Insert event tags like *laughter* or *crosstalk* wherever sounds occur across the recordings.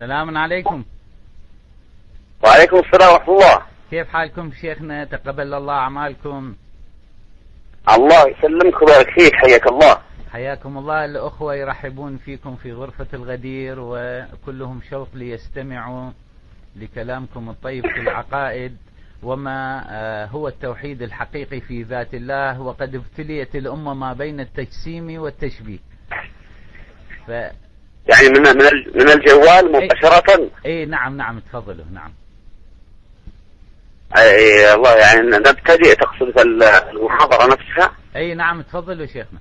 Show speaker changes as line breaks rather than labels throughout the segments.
سلام عليكم.
وعليكم السلام ورحمة الله.
كيف حالكم شيخنا؟ تقبل الله أعمالكم.
الله يسلمك ويبارك فيك حياك الله.
حياكم الله. الأخوة يرحبون فيكم في غرفة الغدير وكلهم شوق ليستمعوا لكلامكم الطيب في العقائد وما آه، هو التوحيد الحقيقي في ذات الله وقد ابتليت الأمة ما بين التجسيم والتشبيه.
ف... يعني من من من الجوال مباشرة.
اي نعم نعم تفضلوا نعم.
اي الله يعني نبتدئ تقصد المحاضرة نفسها.
اي نعم تفضلوا شيخنا.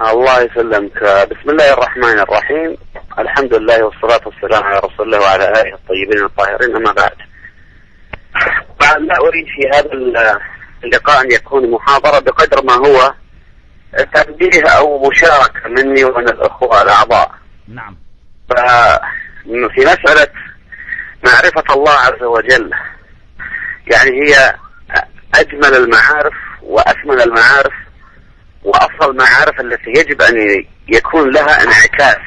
الله يسلمك. بسم الله الرحمن الرحيم. الحمد لله والصلاة والسلام على رسول الله وعلى آله الطيبين الطاهرين. أما بعد. لا أريد في هذا اللقاء أن يكون محاضرة بقدر ما هو تنبيه أو مشاركة مني ومن الأخوة الأعضاء.
نعم.
في مسألة معرفة الله عز وجل يعني هي أجمل المعارف وأثمن المعارف وأفضل المعارف التي يجب أن يكون لها انعكاس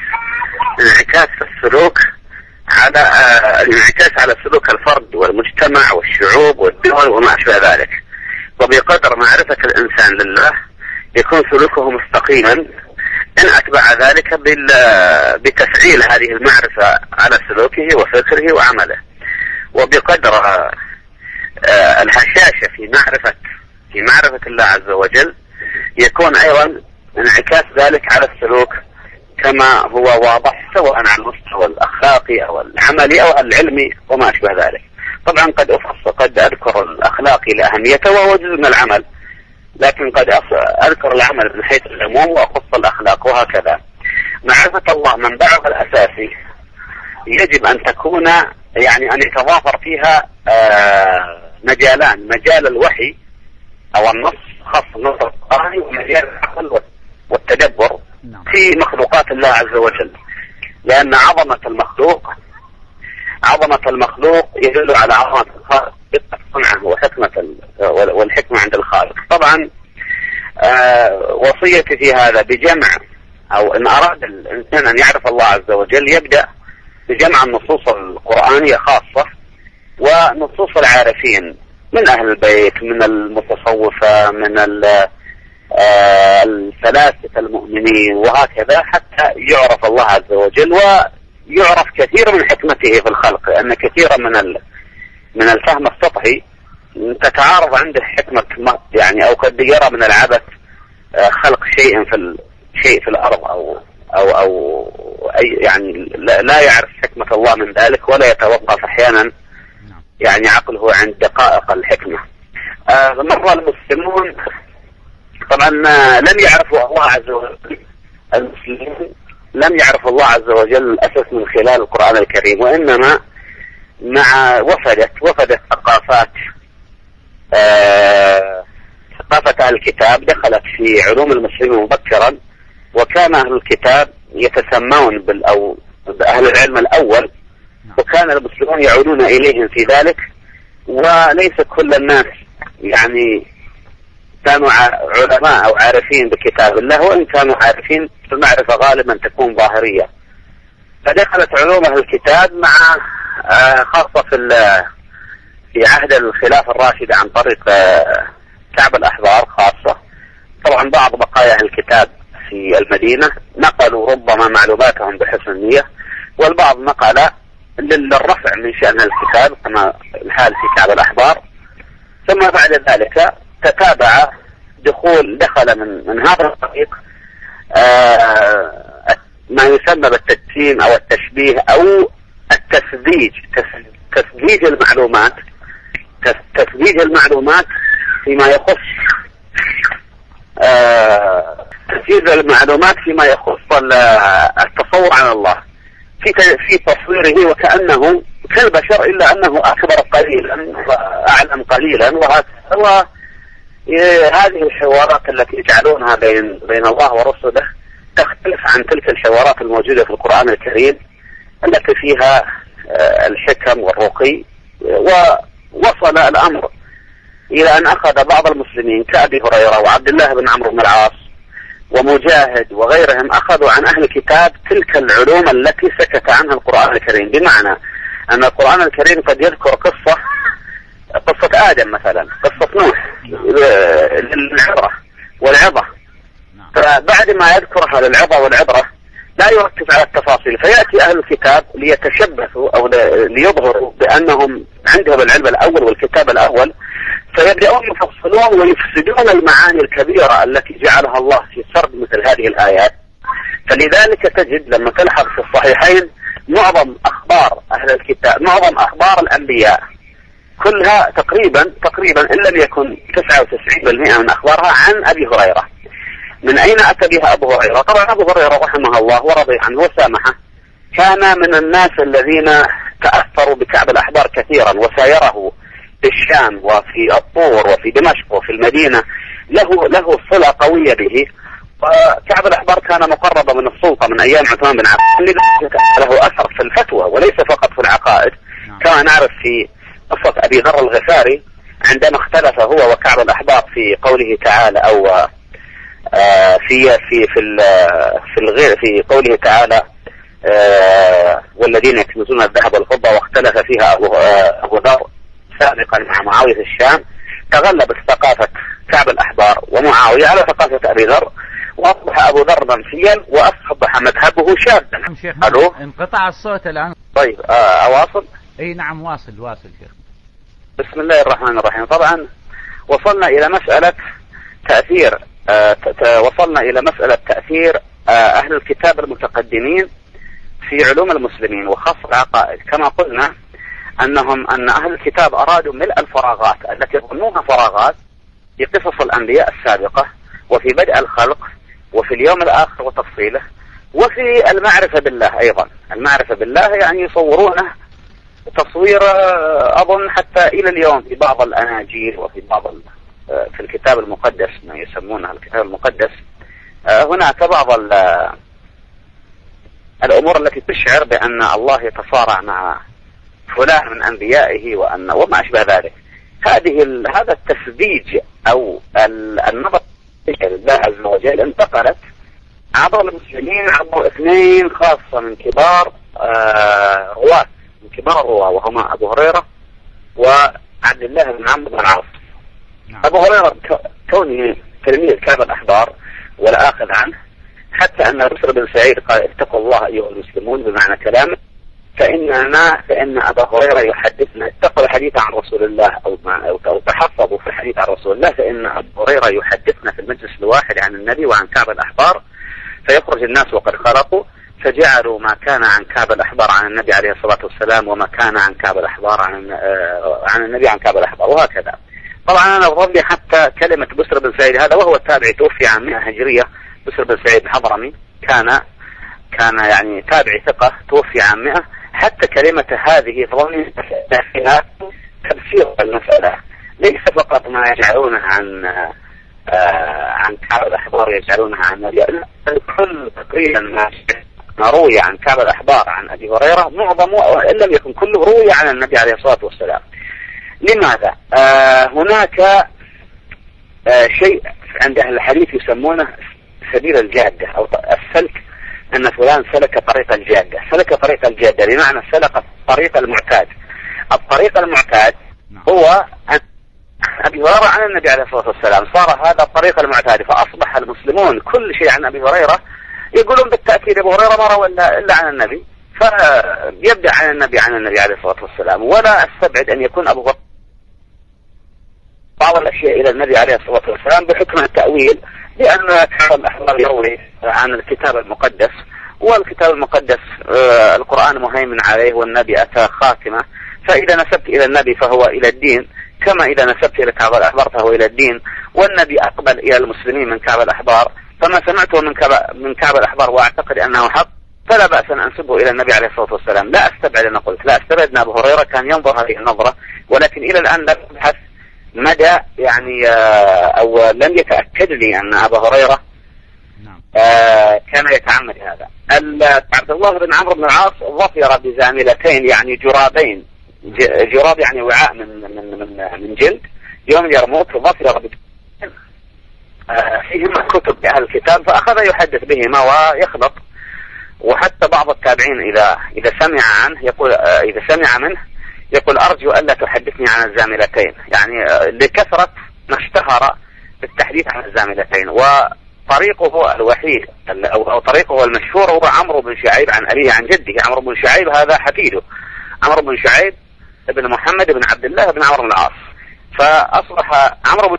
انعكاس في السلوك على الانعكاس على سلوك الفرد والمجتمع والشعوب والدول وما أشبه ذلك. وبقدر معرفة الإنسان لله يكون سلوكه مستقيما. إن أتبع ذلك بتفعيل هذه المعرفة على سلوكه وفكره وعمله. وبقدر آه، الهشاشة في معرفة في معرفة الله عز وجل يكون أيضا انعكاس ذلك على السلوك كما هو واضح سواء على المستوى الأخلاقي أو العملي أو العلمي وما أشبه ذلك. طبعا قد أفصل قد أذكر الأخلاقي لأهميته وهو جزء من العمل. لكن قد أذكر العمل من حيث العموم وأخص الأخلاق وهكذا. معرفة الله منبعها الأساسي يجب أن تكون يعني أن يتضافر فيها آه، مجالان مجال الوحي أو النص خاص النص القرآني ومجال العقل والتدبر نعم. في مخلوقات الله عز وجل. لأن عظمة المخلوق عظمة المخلوق يدل على عظمة الخالق. صنعه وحكمة والحكمة عند الخالق. طبعا آه وصيتي في هذا بجمع أو إن أراد الإنسان أن يعرف الله عز وجل يبدأ بجمع النصوص القرآنية خاصة ونصوص العارفين من أهل البيت من المتصوفة من آه، الفلاسفة المؤمنين وهكذا حتى يعرف الله عز وجل ويعرف كثير من حكمته في الخلق لأن كثيرا من من الفهم السطحي تتعارض عنده حكمة يعني أو قد يرى من العبث آه، خلق شيء في شيء في الأرض أو أو أو أي يعني لا يعرف حكمة الله من ذلك ولا يتوقف أحيانا. يعني عقله عند دقائق الحكمة. آه مر المسلمون طبعا لم يعرفوا الله عز وجل. المسلمين لم يعرفوا الله عز وجل الأساس من خلال القرآن الكريم وإنما مع وفدت وفدت ثقافات آه ثقافة أهل الكتاب دخلت في علوم المسلمين مبكرا وكان أهل الكتاب يتسمون بال أو بأهل العلم الأول وكان المسلمون يعودون إليهم في ذلك وليس كل الناس يعني كانوا علماء أو عارفين بكتاب الله وإن كانوا عارفين فالمعرفة غالبا تكون ظاهرية. فدخلت علوم أهل الكتاب مع خاصة في في عهد الخلافة الراشدة عن طريق آه، كعب الأحبار خاصة. طبعا بعض بقايا الكتاب في المدينة نقلوا ربما معلوماتهم بحسن النية والبعض نقل للرفع من شأن الكتاب كما الحال في كعب الأحبار. ثم بعد ذلك تتابع دخول دخل من من هذا الطريق آه ما يسمى بالتجسيم أو التشبيه أو التسذيج تسذيج المعلومات تسذيج المعلومات فيما يخص آه تسذيج المعلومات فيما يخص التصور عن الله. في في تصويره وكأنه كالبشر إلا أنه أكبر قليلا وأعلم قليلا وهذا هذه الحوارات التي يجعلونها بين بين الله ورسله تختلف عن تلك الحوارات الموجودة في القرآن الكريم. التي فيها آه، الحكم والرقي ووصل الأمر إلى أن أخذ بعض المسلمين كأبي هريرة وعبد الله بن عمرو بن العاص ومجاهد وغيرهم أخذوا عن أهل الكتاب تلك العلوم التي سكت عنها القرآن الكريم. بمعنى أن القرآن الكريم قد يذكر قصة قصة آدم مثلا قصة نوح للعبرة والعظة.
نعم.
فبعد ما يذكرها للعظة والعبرة لا يركز على التفاصيل. فيأتي أهل الكتاب ليتشبثوا أو ليظهروا بأنهم عندهم العلم الأول والكتاب الأول فيبدأون يفصلون ويفسدون المعاني الكبيرة التي جعلها الله في سرد مثل هذه الآيات. فلذلك تجد لما تلحظ في الصحيحين معظم أخبار أهل الكتاب معظم أخبار الأنبياء كلها تقريبا تقريبا إن لم يكن 99% من أخبارها عن أبي هريرة. من أين أتى بها أبو هريرة؟ طبعا أبو هريرة رحمه الله ورضي عنه وسامحه. كان من الناس الذين تأثروا بكعب الأحبار كثيرا وسايره في الشام وفي الطور وفي دمشق وفي المدينة. له له صلة قوية به. وكعب الأحبار كان مقربا من السلطة من أيام عثمان بن عفان. لذلك له أثر في الفتوى وليس فقط في العقائد.
نعم.
كما نعرف في قصة أبي ذر الغفاري عندما اختلف هو وكعب الأحبار في قوله تعالى أو في في في ال- في الغير في قوله تعالى آه، والذين يكنزون الذهب والفضة واختلف فيها أبو آه، أبو ذر سابقا مع معاوية في الشام تغلبت ثقافة كعب الأحبار ومعاوية على ثقافة أبي ذر وأصبح أبو ذر منسيا وأصبح مذهبه شاذا.
نعم
ألو؟
انقطع الصوت الآن.
طيب آه، أواصل
إي نعم واصل واصل شيخ.
بسم الله الرحمن الرحيم. طبعا وصلنا إلى مسألة تأثير آه، وصلنا إلى مسألة تأثير آه، أهل الكتاب المتقدمين في علوم المسلمين وخاصة العقائد. كما قلنا أنهم أن أهل الكتاب أرادوا ملء الفراغات التي ظنوها فراغات في قصص الأنبياء السابقة وفي بدء الخلق وفي اليوم الآخر وتفصيله وفي المعرفة بالله أيضا. المعرفة بالله يعني يصورونه تصوير آه، أظن حتى إلى اليوم في بعض الأناجيل وفي بعض آه، في الكتاب المقدس ما يسمونه الكتاب المقدس آه، هناك بعض ال- الأمور التي تشعر بأن الله يتصارع مع فلان من أنبيائه وأن وما أشبه ذلك. هذه هذا التسذيج أو ال- النظر لله عز وجل انتقلت عبر المسلمين عبر اثنين خاصة من كبار آه، رواة من كبار الرواة وهما أبو هريرة وعبد الله بن عمرو بن العاص. أبو هريرة ك- كونه تلميذ كعب الأحبار ولا آخذ عنه حتى أن بشر بن سعيد قال اتقوا الله أيها المسلمون بمعنى كلامه فإننا فإن أبا هريرة يحدثنا اتقوا الحديث عن رسول الله أو, أو, تحفظوا في الحديث عن رسول الله فإن أبا هريرة يحدثنا في المجلس الواحد عن النبي وعن كعب الأحبار فيخرج الناس وقد خلقوا فجعلوا ما كان عن كعب الأحبار عن النبي عليه الصلاة والسلام وما كان عن كعب الأحبار عن آه، عن النبي عن كعب الأحبار وهكذا. طبعا أنا أظن حتى كلمة بسر بن سعيد هذا وهو التابعي توفي عام 100 هجرية. بسر بن سعيد الحضرمي كان كان يعني تابعي ثقة توفي عام 100 حتى كلمة هذه تظن فيها تفسير المسألة. ليس فقط ما يجعلونه عن آه عن كعب الأحبار يجعلونها عن الكل تقريبا ما روي عن كعب الأحبار عن أبي هريرة معظمه إن لم يكن كله روي عن النبي عليه الصلاة والسلام. لماذا؟ آه هناك آه شيء عند أهل الحديث يسمونه سبيل الجادة أو السلك أن فلان سلك طريق الجادة. سلك طريق الجادة بمعنى سلك الطريق المعتاد. الطريق المعتاد
نعم.
هو أن أبي هريرة عن النبي عليه الصلاة والسلام. صار هذا الطريق المعتاد فأصبح المسلمون كل شيء عن أبي هريرة يقولون بالتأكيد أبو هريرة ما روى إلا إلا عن النبي. فيبدأ عن النبي عن النبي عليه الصلاة والسلام. ولا أستبعد أن يكون أبو هريرة بعض الأشياء إلى النبي عليه الصلاة والسلام بحكم التأويل لأن كتاب الأحبار يروي عن الكتاب المقدس والكتاب المقدس آه، القرآن مهيمن عليه والنبي أتى خاتمة. فإذا نسبت إلى النبي فهو إلى الدين كما إذا نسبت إلى كعب الأحبار فهو إلى الدين. والنبي أقبل إلى المسلمين من كعب الأحبار. فما سمعته من كعب, من كعب الأحبار وأعتقد أنه حق فلا بأس أن أنسبه إلى النبي عليه الصلاة والسلام. لا أستبعد أنا قلت لا أستبعد أن أبو هريرة كان ينظر هذه النظرة ولكن إلى الآن لم أبحث مدى يعني آه، أو لم يتأكد لي أن أبا هريرة
نعم.
آه، كان يتعمد هذا. عبد الله بن عمرو بن العاص ظفر بزاملتين يعني جرابين جراب يعني وعاء من من من من جلد. يوم اليرموك ظفر آه، فيهما كتب لأهل الكتاب فأخذ يحدث بهما ويخلط. وحتى بعض التابعين إذا إذا سمع عنه يقول إذا سمع منه يقول أرجو ألا تحدثني عن الزاملتين. يعني آه، لكثرة ما اشتهر بالتحديث عن الزاملتين. وطريقه الوحيد أو طريقه المشهور هو عمرو بن شعيب عن أبيه عن جده. عمرو بن شعيب هذا حفيده عمرو بن شعيب بن محمد بن عبد الله بن عمرو بن العاص. فأصبح عمرو بن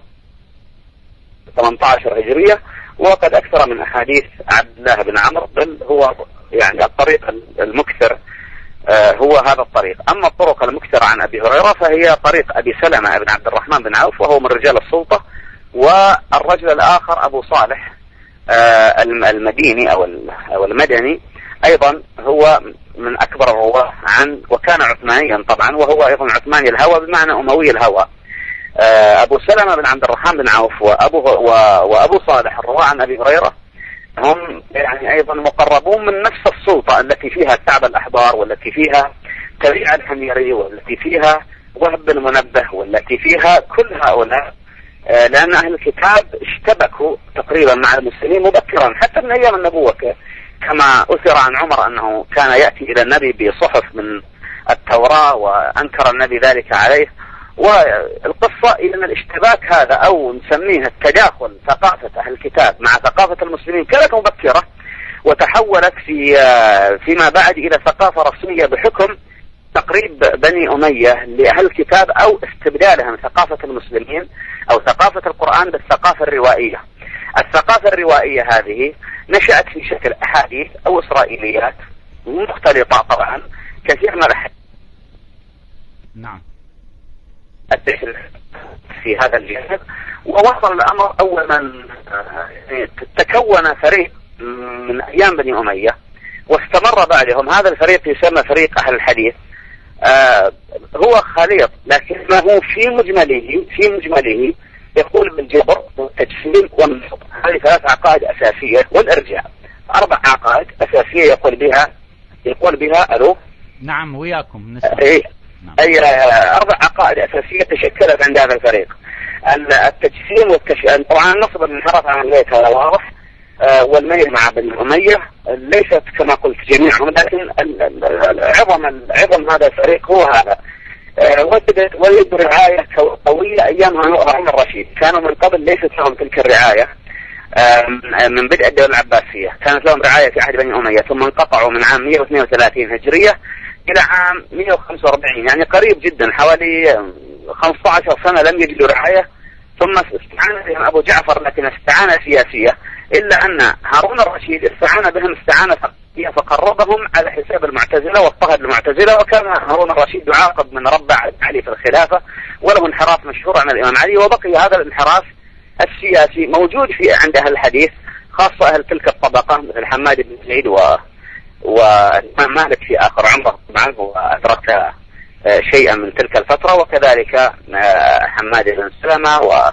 18 هجرية وقد أكثر من أحاديث عبد الله بن عمرو بل هو يعني الطريق المكثر هو هذا الطريق. أما الطرق المكثرة عن أبي هريرة فهي طريق أبي سلمة بن عبد الرحمن بن عوف وهو من رجال السلطة والرجل الآخر أبو صالح آه، المديني أو المدني. أيضا هو من أكبر الرواة عن وكان عثمانيا طبعا وهو أيضا عثماني الهوى بمعنى أموي الهوى. آه، أبو سلمة بن عبد الرحمن بن عوف وأبو, وأبو صالح الرواة عن أبي هريرة هم يعني أيضا مقربون من نفس السلطة التي فيها كعب الأحبار والتي فيها تبيع الحميري والتي فيها وهب بن منبه والتي فيها كل هؤلاء. آه، لأن أهل الكتاب اشتبكوا تقريبا مع المسلمين مبكرا حتى من أيام النبوة كما أثر عن عمر أنه كان يأتي إلى النبي بصحف من التوراة وأنكر النبي ذلك عليه. والقصة إن الاشتباك هذا أو نسميه التداخل ثقافة أهل الكتاب مع ثقافة المسلمين كانت مبكرة وتحولت في فيما بعد إلى ثقافة رسمية بحكم تقريب بني أمية لأهل الكتاب أو استبدالهم ثقافة المسلمين أو ثقافة القرآن بالثقافة الروائية. الثقافة الروائية هذه نشأت في شكل أحاديث أو إسرائيليات مختلطة طبعا كثير من الأحاديث.
نعم.
في هذا الجانب. ووصل الأمر أول من يعني تكون فريق من أيام بني أمية واستمر بعدهم. هذا الفريق يسمى فريق أهل الحديث. آه هو خليط لكنه في مجمله في مجمله يقول بالجبر والتجسيم والنصب هذه ثلاث عقائد أساسية والإرجاع أربع عقائد أساسية يقول بها يقول بها ألو؟
نعم وياكم نسمع.
نعم. أي أربع عقائد أساسية تشكلت عند هذا الفريق. التجسيم والتش... طبعا النصب انحرف عن البيت هذا واضح. آه، والميل مع بن أمية. ليست كما قلت جميعهم لكن عظم عظم هذا الفريق هو هذا. آه، وجدت ولد رعاية قوية أيام هارون الرشيد كانوا من قبل ليست لهم تلك الرعاية من بدء الدولة العباسية. كانت لهم رعاية في عهد بني أمية ثم انقطعوا من عام 132 هجرية. إلى عام 145 يعني قريب جدا حوالي 15 سنة لم يجدوا رعاية. ثم استعان بهم أبو جعفر لكن استعانة سياسية إلا أن هارون الرشيد استعان بهم استعانة فقهية فقربهم على حساب المعتزلة واضطهد المعتزلة وكان هارون الرشيد يعاقب من ربع علي في الخلافة وله انحراف مشهور عن الإمام علي وبقي هذا الانحراف السياسي موجود في عند أهل الحديث خاصة أهل تلك الطبقة مثل حماد بن زيد و والإمام مالك في آخر عمره طبعا هو أدرك آه، شيئا من تلك الفترة وكذلك آه، حماد بن سلمة وسفيان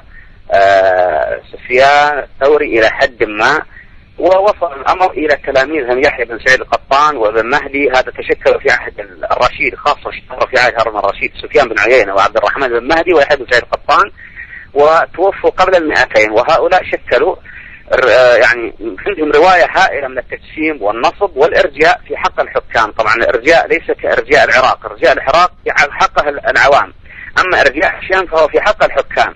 آه، الثوري إلى حد ما ووصل الأمر إلى تلاميذهم يحيى بن سعيد القطان وابن مهدي. هذا تشكل في عهد الرشيد خاصة اشتهر في عهد هارون الرشيد سفيان بن عيينة وعبد الرحمن بن مهدي ويحيى بن سعيد القطان وتوفوا قبل المئتين. وهؤلاء شكلوا يعني عندهم رواية هائلة من التجسيم والنصب والإرجاء في حق الحكام. طبعا الإرجاء ليس كإرجاء العراق إرجاء العراق في حقه العوام. أما إرجاء الشام فهو في حق الحكام.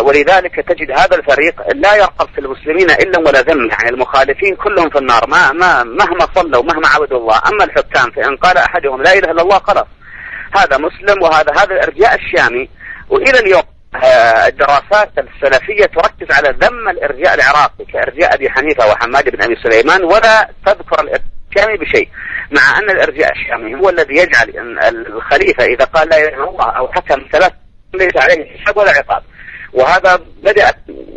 ولذلك تجد هذا الفريق لا يرقب في المسلمين إلا ولا ذم. يعني المخالفين كلهم في النار. ما ما مهما صلوا مهما عبدوا الله. أما الحكام فإن قال أحدهم لا إله إلا الله خلاص. هذا مسلم وهذا هذا الإرجاء الشامي. وإلى اليوم آه، الدراسات السلفية تركز على ذم الإرجاء العراقي كإرجاء أبي حنيفة وحماد بن أبي سليمان ولا تذكر الإرجاء الشامي بشيء مع أن الإرجاء الشامي هو الذي يجعل الخليفة إذا قال لا إله الله أو حكم ثلاث ليس عليه حساب ولا عقاب. وهذا بدأ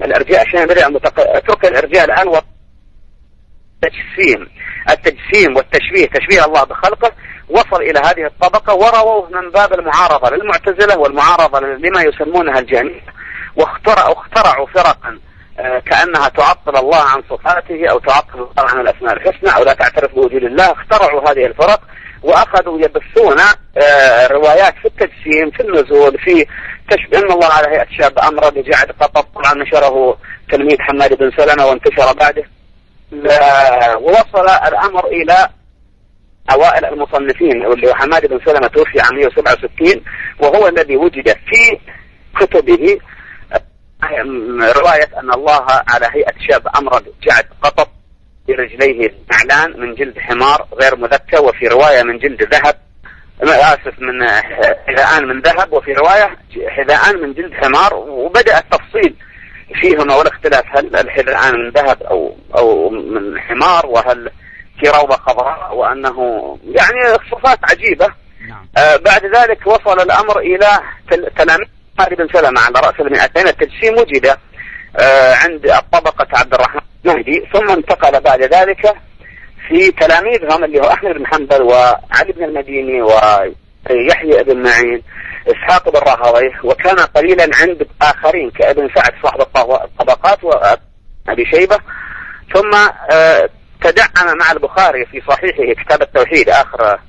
الإرجاء الشامي بدأ متق... اترك الإرجاء الآن والتجسيم التجسيم والتشبيه تشبيه الله بخلقه وصل إلى هذه الطبقة ورووه من باب المعارضة للمعتزلة والمعارضة لما يسمونها الجانية واخترعوا اخترعوا فرقا آه، كأنها تعطل الله عن صفاته أو تعطل الله عن الأسماء الحسنى أو لا تعترف بوجود الله. اخترعوا هذه الفرق وأخذوا يبثون آه، روايات في التجسيم في النزول في تشبه أن الله على هيئة شاب أمر بجعل قطط طبعا نشره تلميذ حماد بن سلمة وانتشر بعده. ووصل الأمر إلى أوائل المصنفين واللي هو حماد بن سلمة توفي عام 167 وهو الذي وجد في كتبه رواية أن الله على هيئة شاب أمرد جعد قطط برجليه نعلان من جلد حمار غير مذكى وفي رواية من جلد ذهب آسف من حذاءان من ذهب وفي رواية حذاءان من جلد حمار وبدأ التفصيل فيهما والاختلاف هل الحذاءان من ذهب أو أو من حمار وهل في روضة خضراء وأنه يعني صفات عجيبة. نعم. آه بعد ذلك وصل الأمر إلى تلاميذ بن سلمة على رأس المئتين. التجسيم وجد آه عند الطبقة عبد الرحمن المهدي ثم انتقل بعد ذلك في تلاميذهم اللي هو أحمد بن حنبل وعلي بن المديني ويحيى بن معين إسحاق بن راهويه وكان قليلا عند آخرين كابن سعد صاحب الطبقات وأبي شيبة. ثم آه تدعم مع البخاري في صحيحه كتاب التوحيد. آخر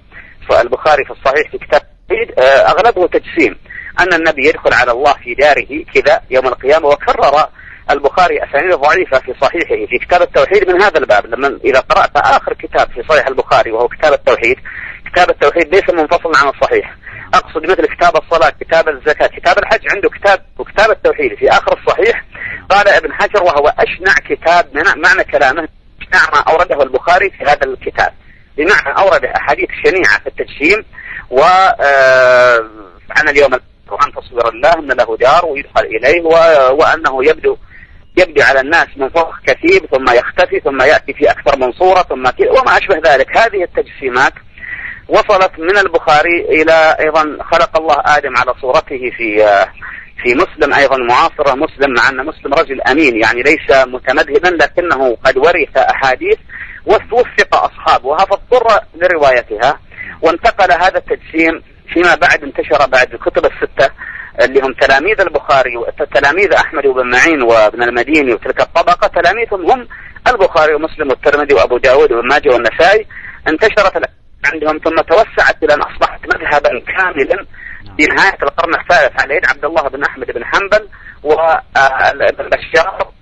البخاري في الصحيح في كتاب التوحيد آه أغلبه تجسيم. أن النبي يدخل على الله في داره كذا يوم القيامة وكرر البخاري أسانيد ضعيفة في صحيحه في كتاب التوحيد من هذا الباب. لما إذا قرأت آخر كتاب في صحيح البخاري وهو كتاب التوحيد كتاب التوحيد ليس منفصلا عن الصحيح. أقصد مثل كتاب الصلاة كتاب الزكاة كتاب الحج عنده كتاب وكتاب التوحيد. في آخر الصحيح قال ابن حجر وهو أشنع كتاب معنى كلامه ما أورده البخاري في هذا الكتاب. بمعنى أورد أحاديث شنيعة في التجسيم و آه، عن اليوم عن تصوير الله أن له دار ويدخل إليه وأنه يبدو يبدو على الناس من فوق كثيب ثم يختفي ثم يأتي في أكثر من صورة ثم وما أشبه ذلك. هذه التجسيمات وصلت من البخاري إلى أيضا خلق الله آدم على صورته في في مسلم أيضا معاصرة مسلم مع أن مسلم رجل أمين يعني ليس متمذهبا لكنه قد ورث أحاديث ووفق أصحابها فاضطر لروايتها وانتقل هذا التجسيم فيما بعد انتشر بعد الكتب الستة اللي هم تلاميذ البخاري وتلاميذ أحمد وابن معين وابن المديني وتلك الطبقة. تلاميذهم هم البخاري ومسلم والترمذي وأبو داود وابن ماجه والنسائي. انتشرت عندهم ثم توسعت إلى أن أصبحت مذهبا كاملا في نهاية القرن الثالث على يد عبد الله بن أحمد بن حنبل وابن بشار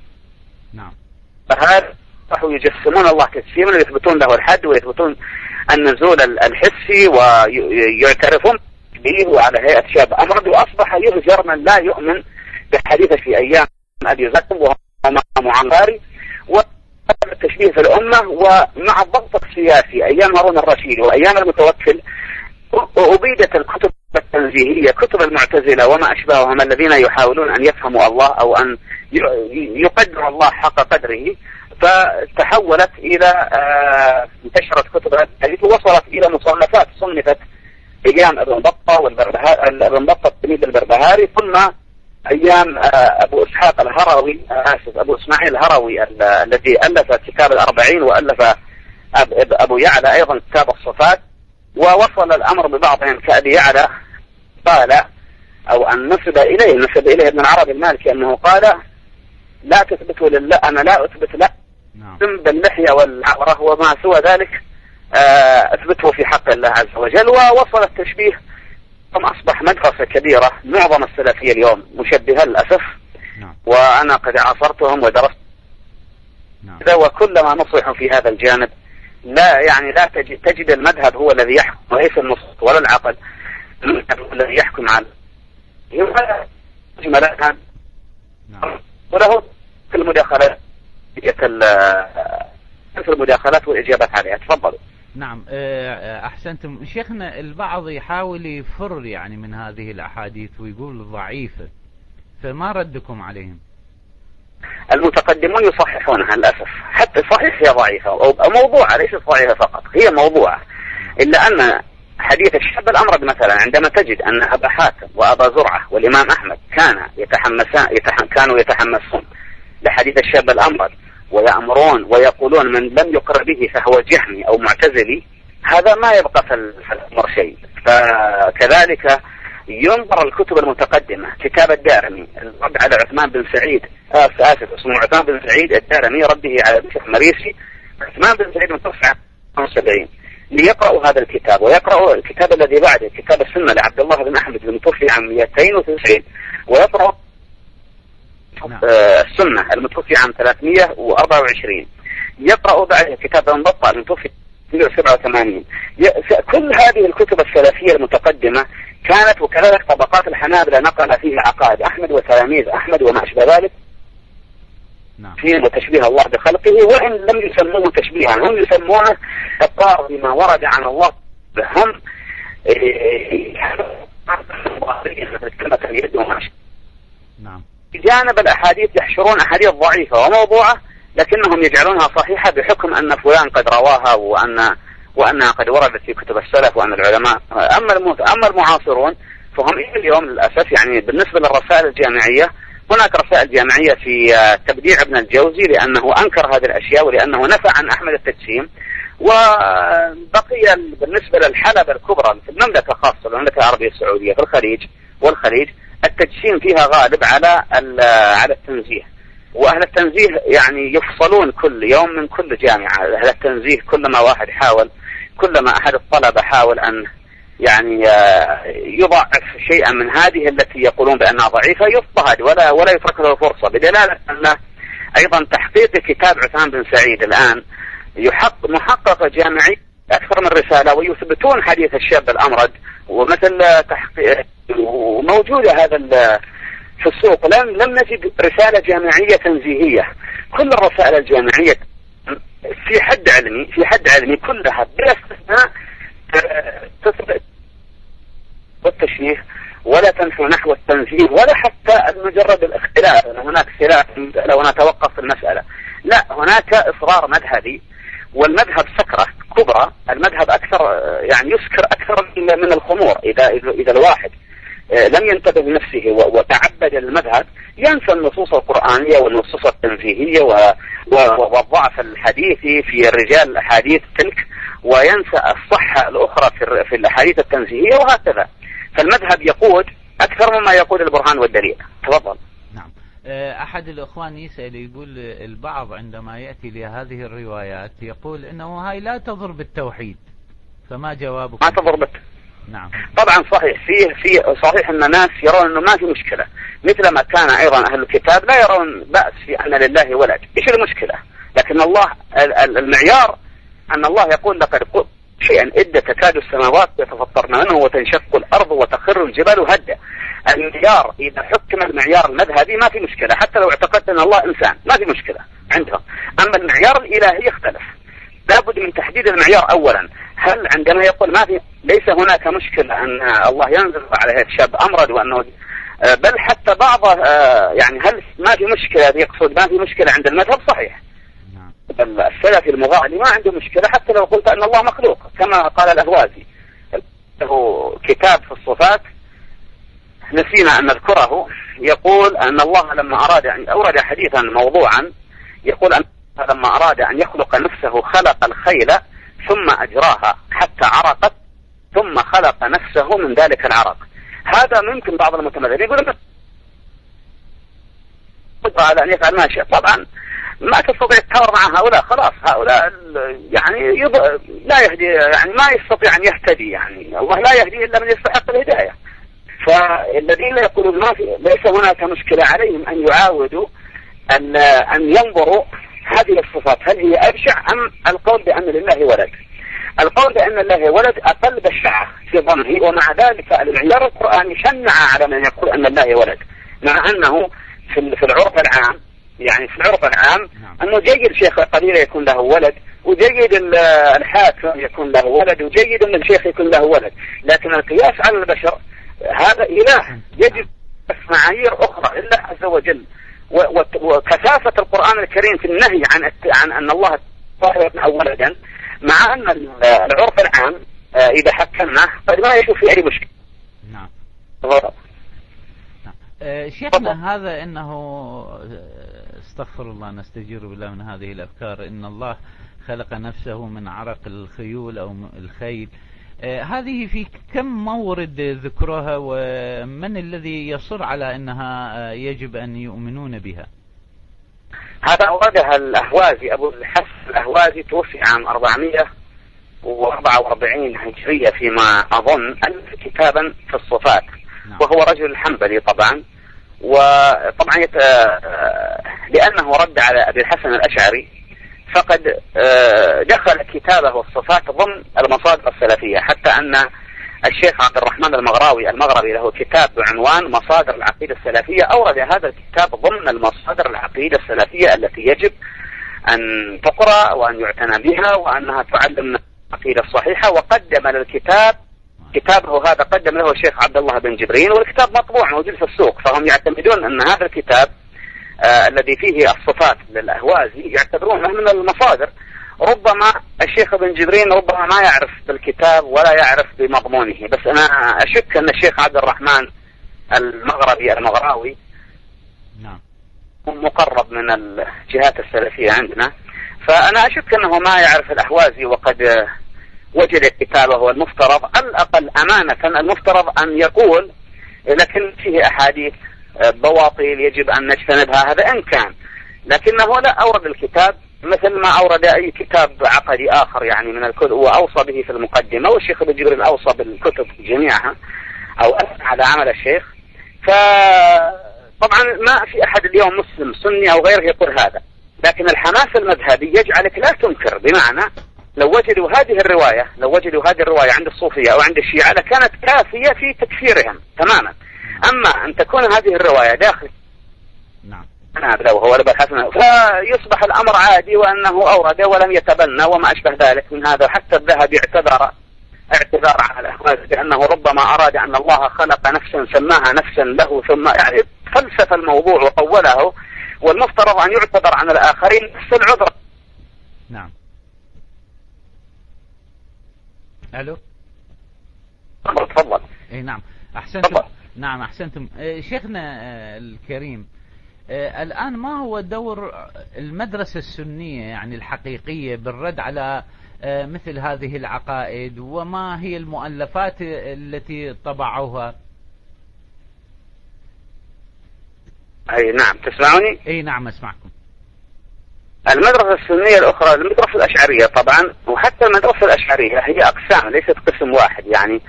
نعم. فهذا راحوا يجسمون الله تجسيما ويثبتون له الحد ويثبتون النزول الحسي ويعترفون به وعلى هيئة شاب أمرد وأصبح يهجر من لا يؤمن بحديث في أيام أبي زكم وهو معماري التشبيه في الأمة ومع الضغط السياسي أيام هارون الرشيد وأيام المتوكل التنزيهية كتب المعتزلة وما أشبههم الذين يحاولون أن يفهموا الله أو أن يقدروا الله حق قدره فتحولت إلى آه، انتشرت كتب الحديث ووصلت إلى مصنفات صنفت أيام ابن بطة ابن بطة التلميذ البربهاري ثم أيام آه، أبو إسحاق الهروي آه، آسف أبو إسماعيل الهروي الذي ألف كتاب الأربعين وألف أبو يعلى أيضا كتاب الصفات ووصل الأمر ببعضهم كأبي يعلى قال أو أن نسب إليه نسب إليه ابن العربي المالكي أنه قال لا تثبتوا لله أنا لا أثبت لا نعم. باللحية والعورة وما سوى ذلك آه، أثبته في حق الله عز وجل ووصل التشبيه ثم أصبح مدرسة كبيرة معظم السلفية اليوم مشبهة للأسف نعم. وأنا قد عاصرتهم ودرست نعم. وكلما نصح في هذا الجانب لا يعني لا تجد, تجد المذهب هو الذي يحكم وليس النص ولا العقل الذي يحكم على نعم. وله في المداخلات في المداخلات والإجابات عليها. تفضلوا.
نعم آه، آه، أحسنتم. شيخنا البعض يحاول يفر يعني من هذه الأحاديث ويقول ضعيفة فما ردكم عليهم؟
المتقدمون يصححونها للأسف. حتى صحيح هي ضعيفة أو موضوعة ليست ضعيفة فقط هي موضوعة. إلا أن حديث الشاب الأمرد مثلا عندما تجد أن أبا حاتم وأبا زرعة والإمام أحمد كان يتحمسان يتحم كانوا يتحمسون لحديث الشاب الأمرد ويأمرون ويقولون من لم يقر به فهو جهمي أو معتزلي هذا ما يبقى في الأمر شيء. فكذلك ينظر الكتب المتقدمة كتاب الدارمي الرد على عثمان بن سعيد آه آسف اسمه عثمان بن سعيد الدارمي رده على الشيخ مريسي عثمان بن سعيد متوفى 75 ليقرأوا هذا الكتاب ويقرأوا الكتاب الذي بعده كتاب السنة لعبد الله بن أحمد المتوفي عام 290 ويقرأوا نعم. السنة المتوفي عام 324 يقرأ بعد كتاب المبطأ المتوفي 187 كل هذه الكتب السلفية المتقدمة كانت وكذلك طبقات الحنابلة نقل فيها عقائد أحمد وتلاميذ أحمد وما أشبه ذلك. في تشبيه الله بخلقه وإن لم يسموه تشبيها هم يسمونه إقرار بما ورد عن الله هم نعم. بجانب الأحاديث يحشرون أحاديث ضعيفة وموضوعة لكنهم يجعلونها صحيحة بحكم أن فلان قد رواها وأن وأنها قد وردت في كتب السلف وأن العلماء أما أما المعاصرون فهم إلى اليوم للأسف يعني بالنسبة للرسائل الجامعية هناك رسائل جامعية في تبديع ابن الجوزي لأنه أنكر هذه الأشياء ولأنه نفى عن أحمد التجسيم. وبقي بالنسبة للحلبة الكبرى في المملكة خاصة المملكة العربية السعودية في الخليج والخليج التجسيم فيها غالب على على التنزيه. وأهل التنزيه يعني يفصلون كل يوم من كل جامعة، أهل التنزيه كلما واحد حاول كلما أحد الطلبة حاول أن يعني آه، يضعف شيئا من هذه التي يقولون بأنها ضعيفة يضطهد ولا ولا يترك له فرصة. بدلالة أن أيضا تحقيق كتاب عثمان بن سعيد الآن يحق محقق جامعي أكثر من رسالة ويثبتون حديث الشاب الأمرد ومثل تحقيق وموجوده هذا في السوق. لم لم نجد رسالة جامعية تنزيهية. كل الرسائل الجامعية في حد علمي في حد علمي كلها بلا استثناء تثبت والتشبيه ولا تنحو نحو التنزيه ولا حتى مجرد الاختلاف هناك اختلاف لو نتوقف في المسألة. لا هناك إصرار مذهبي والمذهب سكرة كبرى المذهب أكثر يعني يسكر أكثر من الخمور إذا إذا الواحد آه، لم ينتبه لنفسه وتعبد المذهب ينسى النصوص القرآنية والنصوص التنزيهية والضعف الحديثي في الرجال الأحاديث تلك وينسى الصحة الأخرى في الأحاديث التنزيهية وهكذا. فالمذهب يقود أكثر مما يقود البرهان والدليل. تفضل.
نعم. آه، أحد الإخوان يسأل يقول البعض عندما يأتي لهذه الروايات يقول أنه هاي لا تضر بالتوحيد. فما جوابك
ما تضر بالتوحيد نعم. طبعا صحيح. فيه في صحيح أن ناس يرون إنه ما في مشكلة. مثل ما كان أيضا أهل الكتاب لا يرون بأس في أن لله ولد. إيش المشكلة؟ لكن الله المعيار أن الله يقول لقد شيئا إذا تكاد السماوات يتفطرن منه وتنشق الأرض وتخر الجبال هدا المعيار إذا حكم المعيار المذهبي ما في مشكلة. حتى لو اعتقدت أن الله إنسان ما في مشكلة عندهم أما المعيار الإلهي يختلف لابد من تحديد المعيار أولا. هل عندما يقول ما في ليس هناك مشكلة أن الله ينزل على الشاب أمرد وأنه آه، بل حتى بعض آه، يعني هل ما في مشكلة يقصد ما في مشكلة عند المذهب صحيح. السلفي المغالي ما عنده مشكلة حتى لو قلت أن الله مخلوق كما قال الأهوازي له كتاب في الصفات نسينا أن نذكره يقول أن الله لما أراد أن أورد حديثا موضوعا يقول أن لما أراد أن يخلق نفسه خلق الخيل ثم أجراها حتى عرقت ثم خلق نفسه من ذلك العرق هذا ممكن بعض المتمثلين يقول على أن يفعل ما شاء طبعا ما تستطيع التحاور مع هؤلاء خلاص هؤلاء يعني يض... لا يهدي يعني ما يستطيع أن يهتدي يعني. الله لا يهدي إلا من يستحق الهداية. فالذين يقولون ما في ليس هناك مشكلة عليهم أن يعاودوا أن أن ينظروا هذه الصفات. هل هي أبشع أم القول بأن لله ولد؟ القول بأن الله ولد أقل بشعة في ظنه ومع ذلك المعيار القرآني شنع على من يقول أن الله ولد مع أنه في العرف العام يعني في العرف العام نعم. أنه جيد شيخ قبيلة يكون له ولد وجيد الحاكم يكون له ولد وجيد أن الشيخ يكون له ولد. لكن القياس على البشر هذا إله يجب معايير أخرى لله عز وجل. وكثافة القرآن الكريم في النهي عن عن أن الله طاهر أو ولدا مع أن العرف العام آه، إذا حكمناه قد ما يشوف فيه أي مشكلة.
نعم. آه، شيخنا هذا إنه آه، استغفر الله نستجير بالله من هذه الأفكار إن الله خلق نفسه من عرق الخيول أو الخيل آه، هذه في كم مورد ذكرها ومن الذي يصر على إنها يجب أن يؤمنون بها؟
هذا أوردها الأهوازي أبو الحسن الأهوازي توفي عام 444 هجرية فيما أظن ألف كتابا في الصفات نعم. وهو رجل حنبلي طبعا وطبعا يت... لأنه رد على أبي الحسن الأشعري فقد دخل كتابه الصفات ضمن المصادر السلفية حتى أن الشيخ عبد الرحمن المغراوي المغربي له كتاب بعنوان مصادر العقيدة السلفية أورد هذا الكتاب ضمن المصادر العقيدة السلفية التي يجب أن تقرأ وأن يعتنى بها وأنها تعلمنا العقيدة الصحيحة وقدم للكتاب كتابه هذا قدم له الشيخ عبد الله بن جبرين والكتاب مطبوع موجود في السوق فهم يعتمدون أن هذا الكتاب آه الذي فيه الصفات للأهوازي يعتبرونه من المصادر. ربما الشيخ ابن جبرين ربما ما يعرف بالكتاب ولا يعرف بمضمونه. بس أنا أشك أن الشيخ عبد الرحمن المغربي المغراوي
نعم.
مقرب من الجهات السلفية عندنا. فأنا أشك أنه ما يعرف الأحوازي وقد وجد كتابه والمفترض على الأقل أمانة المفترض أن يقول لكن فيه أحاديث بواطيل يجب أن نجتنبها هذا إن كان. لكنه لا أورد الكتاب مثل ما أورد أي كتاب عقدي آخر يعني من الكتب وأوصى به في المقدمة والشيخ ابن جبريل أوصى بالكتب جميعها أو أثنى على عمل الشيخ. فطبعا ما في أحد اليوم مسلم سني أو غيره يقول هذا لكن الحماس المذهبي يجعلك لا تنكر بمعنى لو وجدوا هذه الرواية لو وجدوا هذه الرواية عند الصوفية أو عند الشيعة لكانت كافية في تكفيرهم تماما. أما أن تكون هذه الرواية داخل
نعم.
نابلة وهو الحسن فيصبح الأمر عادي وأنه أورد ولم يتبنى وما أشبه ذلك من هذا. حتى الذهبي اعتذر اعتذار على بأنه ربما أراد أن الله خلق نفسا سماها نفسا له ثم يعني فلسف الموضوع وطوله. والمفترض أن يعتذر عن الآخرين نفس العذر.
نعم. ألو؟
تفضل
إي نعم.
أحسنتم.
نعم أحسنتم. شيخنا آه، الكريم آه، الآن ما هو دور المدرسة السنية يعني الحقيقية بالرد على آه، مثل هذه العقائد وما هي المؤلفات التي طبعوها؟
أي نعم. تسمعني
إي نعم أسمعكم.
المدرسة السنية الأخرى المدرسة الأشعرية طبعا وحتى المدرسة الأشعرية هي أقسام ليست قسم واحد يعني.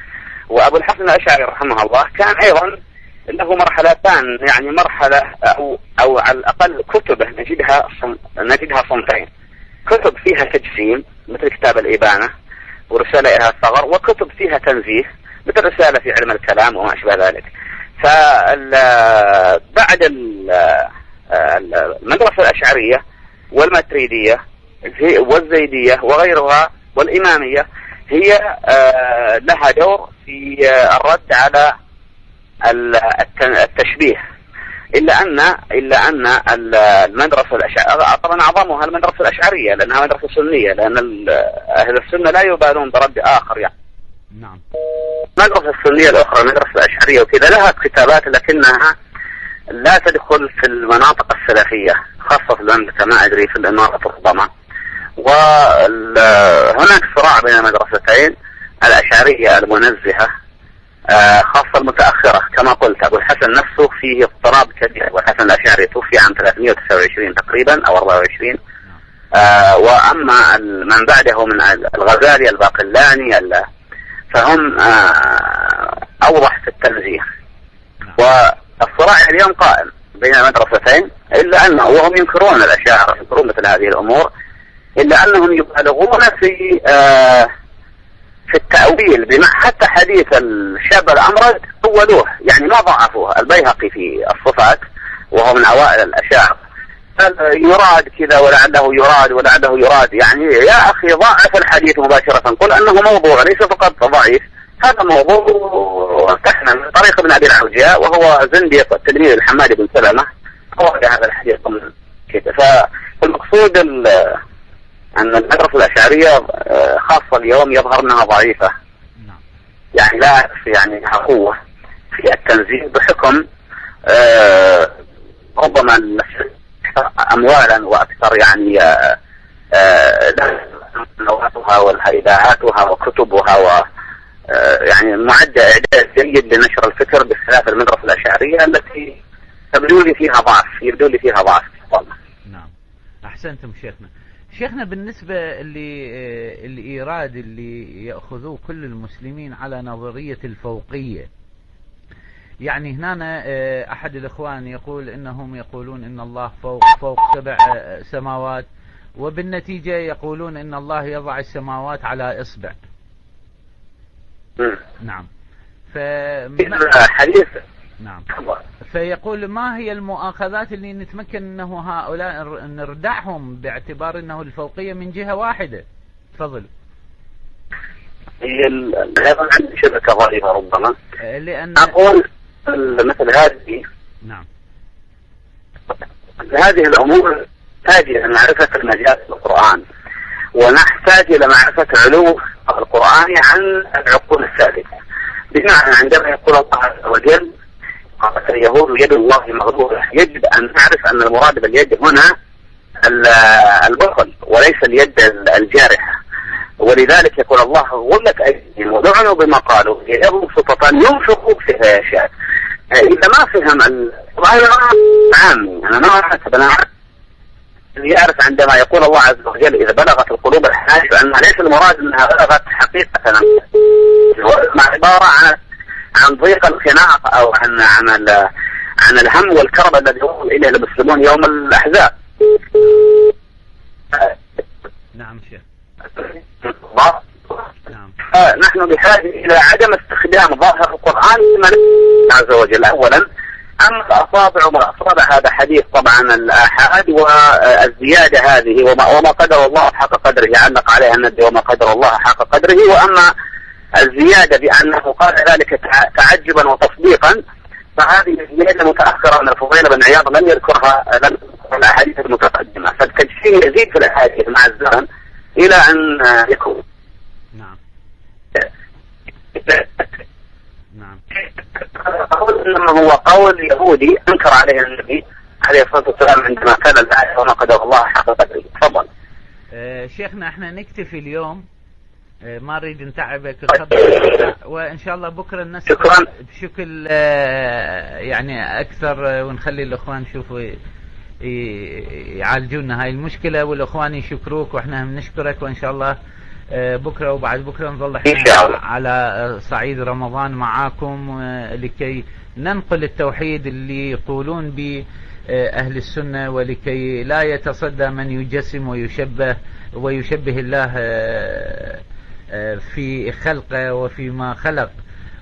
وأبو الحسن الأشعري رحمه الله كان أيضا له مرحلتان يعني مرحلة أو أو على الأقل كتبه نجدها نجدها صنفين. كتب فيها تجسيم مثل كتاب الإبانة ورسالة إلى الثغر وكتب فيها تنزيه مثل رسالة في علم الكلام وما أشبه ذلك. فبعد المدرسة الأشعرية والماتريدية والزيدية وغيرها والإمامية هي آه، لها دور في آه، الرد على ال- الت- التشبيه. إلا أن إلا أن ال- المدرسة الأشعرية طبعا أعظمها المدرسة الأشعرية لأنها مدرسة سنية لأن أهل السنة لا يبالون برد آخر يعني.
نعم.
المدرسة السنية الأخرى المدرسة الأشعرية وكذا لها كتابات لكنها لا تدخل في المناطق السلفية خاصة في المملكة ما أدري في الإمارات ربما. وهناك صراع بين المدرستين الأشعرية المنزهة آه، خاصة المتأخرة كما قلت أبو الحسن نفسه فيه اضطراب كبير. أبو الحسن الأشعري توفي عام 329 تقريبا أو 24 آه، وأما من بعده من الغزالي الباقلاني ال- فهم آه، أوضح في التنزيه.
نعم.
والصراع اليوم قائم بين المدرستين إلا أنه وهم ينكرون الأشاعرة ينكرون مثل هذه الأمور إلا أنهم يبالغون في آه في التأويل بما حتى حديث الشاب الأمرد أولوه يعني ما ضعفوه. البيهقي في الصفات وهو من أوائل الأشاعرة قال يراد كذا ولعله يراد ولعله يراد. يعني يا أخي ضعف الحديث مباشرة. قل أنه موضوع ليس فقط ضعيف هذا موضوع كحنا من طريق ابن أبي العوجاء وهو زنديق التلميذ الحماد بن سلمة. أورد هذا الحديث ضمن كده فالمقصود ال- أن المدرسة الأشعرية آه، خاصة اليوم يظهر أنها ضعيفة.
نعم.
يعني لا أعرف يعني لها قوة في التنزيل بحكم آه، ربما أموالا وأكثر يعني آه، آه، لها قنواتها والإذاعاتها وكتبها و يعني معدة إعداد جيد لنشر الفكر بخلاف المدرسة الأشعرية التي تبدو لي فيها ضعف يبدو لي فيها ضعف. والله.
نعم. أحسنتم شيخنا. شيخنا بالنسبة اللي الإيراد اللي يأخذوه كل المسلمين على نظرية الفوقية يعني هنا آه، أحد الإخوان يقول إنهم يقولون إن الله فوق فوق سبع آه، سماوات وبالنتيجة يقولون إن الله يضع السماوات على إصبع.
مم.
نعم. ف...
حديث.
نعم. فيقول ما هي المؤاخذات اللي نتمكن انه هؤلاء نردعهم باعتبار انه الفوقية من جهة واحدة؟ تفضل.
هي أيضا عندي شبكة ضعيفة ربما.
لأن
أقول مثل هذه.
نعم.
هذه الأمور تحتاج إلى معرفة المجال القرآن ونحتاج إلى معرفة علو القرآن عن العقول السابقة بمعنى عندما يقول الله عز وجل قالت اليهود يد الله مغلولة. يجب أن نعرف أن المراد باليد هنا البخل وليس اليد الجارحة. ولذلك يقول الله غلت أيديهم ولعنوا بما قالوا يدهم سلطة ينفقوا فيها يشاء إذا ما فهم القرآن عام. أنا ما أعتقد أنا يعرف عندما يقول الله عز وجل إذا بلغت القلوب الحناجر أنها ليس المراد أنها بلغت حقيقة. مع عبارة عن عن ضيق الخناق أو عن عن عن الهم والكرب الذي يوصل إليه المسلمون يوم الأحزاب.
نعم شيخ.
نعم. نحن بحاجة إلى عدم استخدام ظاهر القرآن لما عز وجل. أولا أما الأصابع وما الأصابع هذا حديث طبعا الآحاد والزيادة هذه وما, وما قدر الله حق قدره علق عليها النبي وما قدر الله حق قدره. وأما الزيادة بأنه قال ذلك تعجبا وتصديقا فهذه الزيادة متأخرة من الفضيل بن عياض لم يذكرها لم يذكر الأحاديث المتقدمة. فالتجسيم يزيد في الأحاديث مع الزمن إلى أن يكون.
نعم. نعم.
انما هو قول يهودي أنكر عليه النبي عليه الصلاة والسلام عندما كان الآية وما قدر الله حق قدره. تفضل.
آه شيخنا إحنا نكتفي اليوم. آه ما نريد نتعبك وإن شاء الله بكرة الناس
شكرا.
بشكل آه يعني أكثر ونخلي الإخوان يشوفوا يعالجونا هاي المشكلة والإخوان يشكروك وإحنا بنشكرك وإن شاء الله بكرة وبعد بكرة نظل على صعيد رمضان معاكم آه، لكي ننقل التوحيد اللي يقولون به آه، أهل السنة ولكي لا يتصدى من يجسم ويشبه ويشبه الله في خلقه وفيما خلق.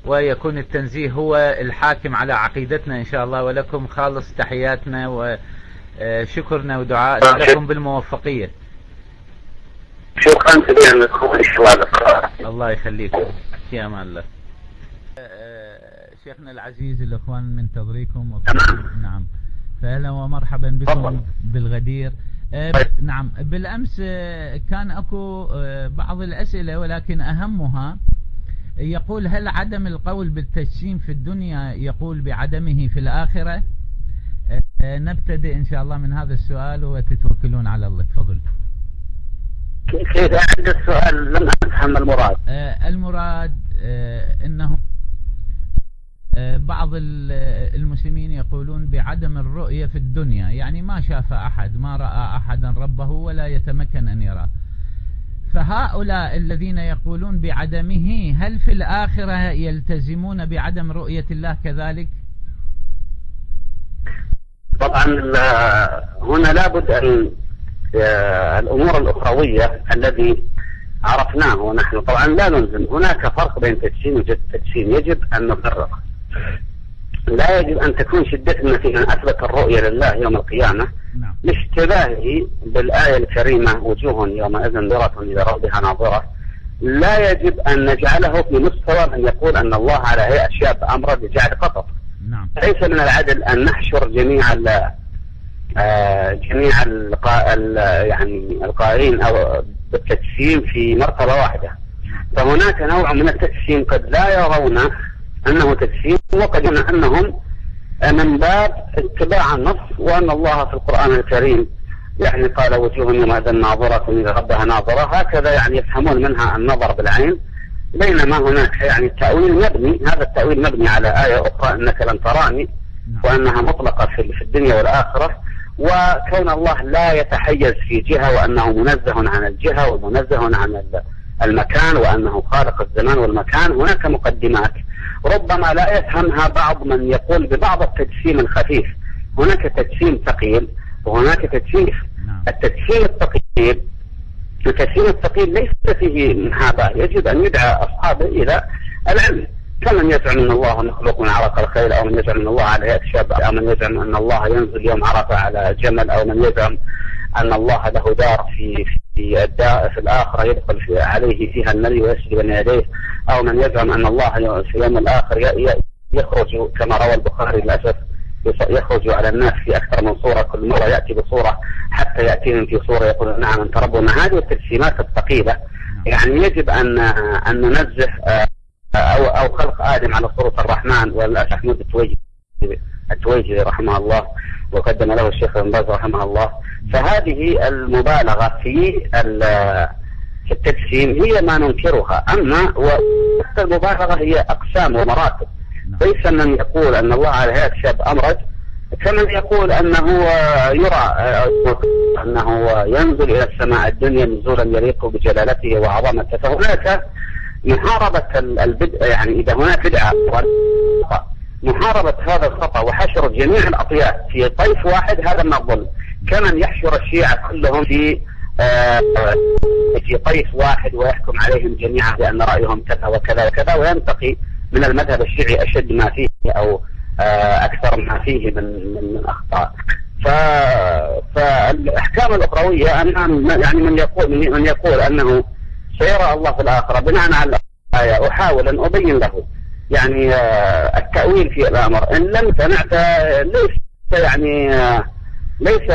ويكون التنزيه هو الحاكم على عقيدتنا إن شاء الله ولكم خالص تحياتنا وشكرنا ودعاء لكم بالموفقية.
شكرا جزيلا لكم ان شاء الله
الله يخليكم في أمان الله. آه، شيخنا العزيز الإخوان منتظريكم نعم. فاهلا ومرحبا بكم بالغدير. آه، طيب. نعم. بالأمس كان أكو بعض الأسئلة ولكن أهمها يقول هل عدم القول بالتجسيم في الدنيا يقول بعدمه في الآخرة؟ نبتدئ إن شاء الله من هذا السؤال وتتوكلون على الله. تفضل.
كيف عند السؤال لم أفهم المراد.
آه المراد آه أنه آه بعض المسلمين يقولون بعدم الرؤية في الدنيا. يعني ما شاف أحد ما رأى أحدا ربه ولا يتمكن أن يراه. فهؤلاء الذين يقولون بعدمه هل في الآخرة يلتزمون بعدم رؤية الله كذلك؟
طبعا هنا لابد أن الأمور الأخروية الذي عرفناه ونحن. طبعا لا نلزم. هناك فرق بين تدشين وتدشين يجب أن نفرق. لا يجب أن تكون شدتنا في من أثبت الرؤية لله يوم القيامة نعم. لاشتباهه بالآية الكريمة وجوه يومئذ نظرة إلى ربها ناظرة. لا يجب أن نجعله في مستوى من يقول أن الله على هيئة أشياء بأمره بجعل فقط نعم. ليس من العدل أن نحشر جميع آه، جميع القا... يعني القائلين أو بالتجسيم في مرتبة واحدة. فهناك نوع من التجسيم قد لا يرون أنه تجسيم وقد يرون أنهم من باب اتباع النص وأن الله في القرآن الكريم يعني قال وجوه يومئذ ناظرة إلى ربها ناظرة. هكذا يعني يفهمون منها النظر بالعين. بينما هناك يعني التأويل مبني هذا التأويل مبني على آية أخرى إنك لن تراني وأنها مطلقة في الدنيا والآخرة. وكون الله لا يتحيز في جهة وأنه منزه عن الجهة ومنزه عن المكان وأنه خالق الزمان والمكان. هناك مقدمات. ربما لا يفهمها بعض من يقول ببعض التجسيم الخفيف. هناك تجسيم ثقيل وهناك تجسيم نعم. التجسيم الثقيل. التجسيم الثقيل ليس فيه محاباة يجب أن يدعى أصحابه إلى العلم. كمن يزعم أن الله مخلوق من عرق الخيل أو من يزعم أن الله على يد شاب أو من يزعم أن الله ينزل يوم عرفة على جمل أو من يزعم أن الله له دار في في الدار في الآخرة يدخل في عليه فيها النبي ويسجد بين يديه أو من يزعم أن الله في يوم الآخر يخرج كما روى البخاري للأسف يخرج على الناس في أكثر من صورة كل مرة يأتي بصورة حتى ياتيهم في صورة يقول نعم انت ربنا هذه التجسيمات الثقيلة. يعني يجب أن أن ننزه أو أو خلق آدم على صورة الرحمن والأخ محمود التويجي التويجي رحمه الله وقدم له الشيخ ابن باز رحمه الله. فهذه المبالغة في في التجسيم هي ما ننكرها. أما وحتى المبالغة هي أقسام ومراتب. نعم. ليس من يقول أن الله على هيئة شاب أمرج كمن يقول أنه يرى أنه ينزل إلى السماء الدنيا نزولا يليق بجلالته وعظمته. فهناك محاربة البدء يعني إذا هناك بدعة محاربة هذا الخطأ وحشر جميع الأطياف في طيف واحد هذا من الظلم كمن يحشر الشيعة كلهم في آه في طيف واحد ويحكم عليهم جميعا بأن رأيهم كذا وكذا وكذا وينتقي من المذهب الشيعي أشد ما فيه أو آه أكثر ما فيه من من, من أخطاء. ف... فالأحكام الأخروية أن يعني من يقول من يقول أنه سيرى الله في الآخرة. بناء على الآية أحاول أن أبين له. يعني آه، التأويل في الأمر. إن لم سمعت ليس يعني آه، ليس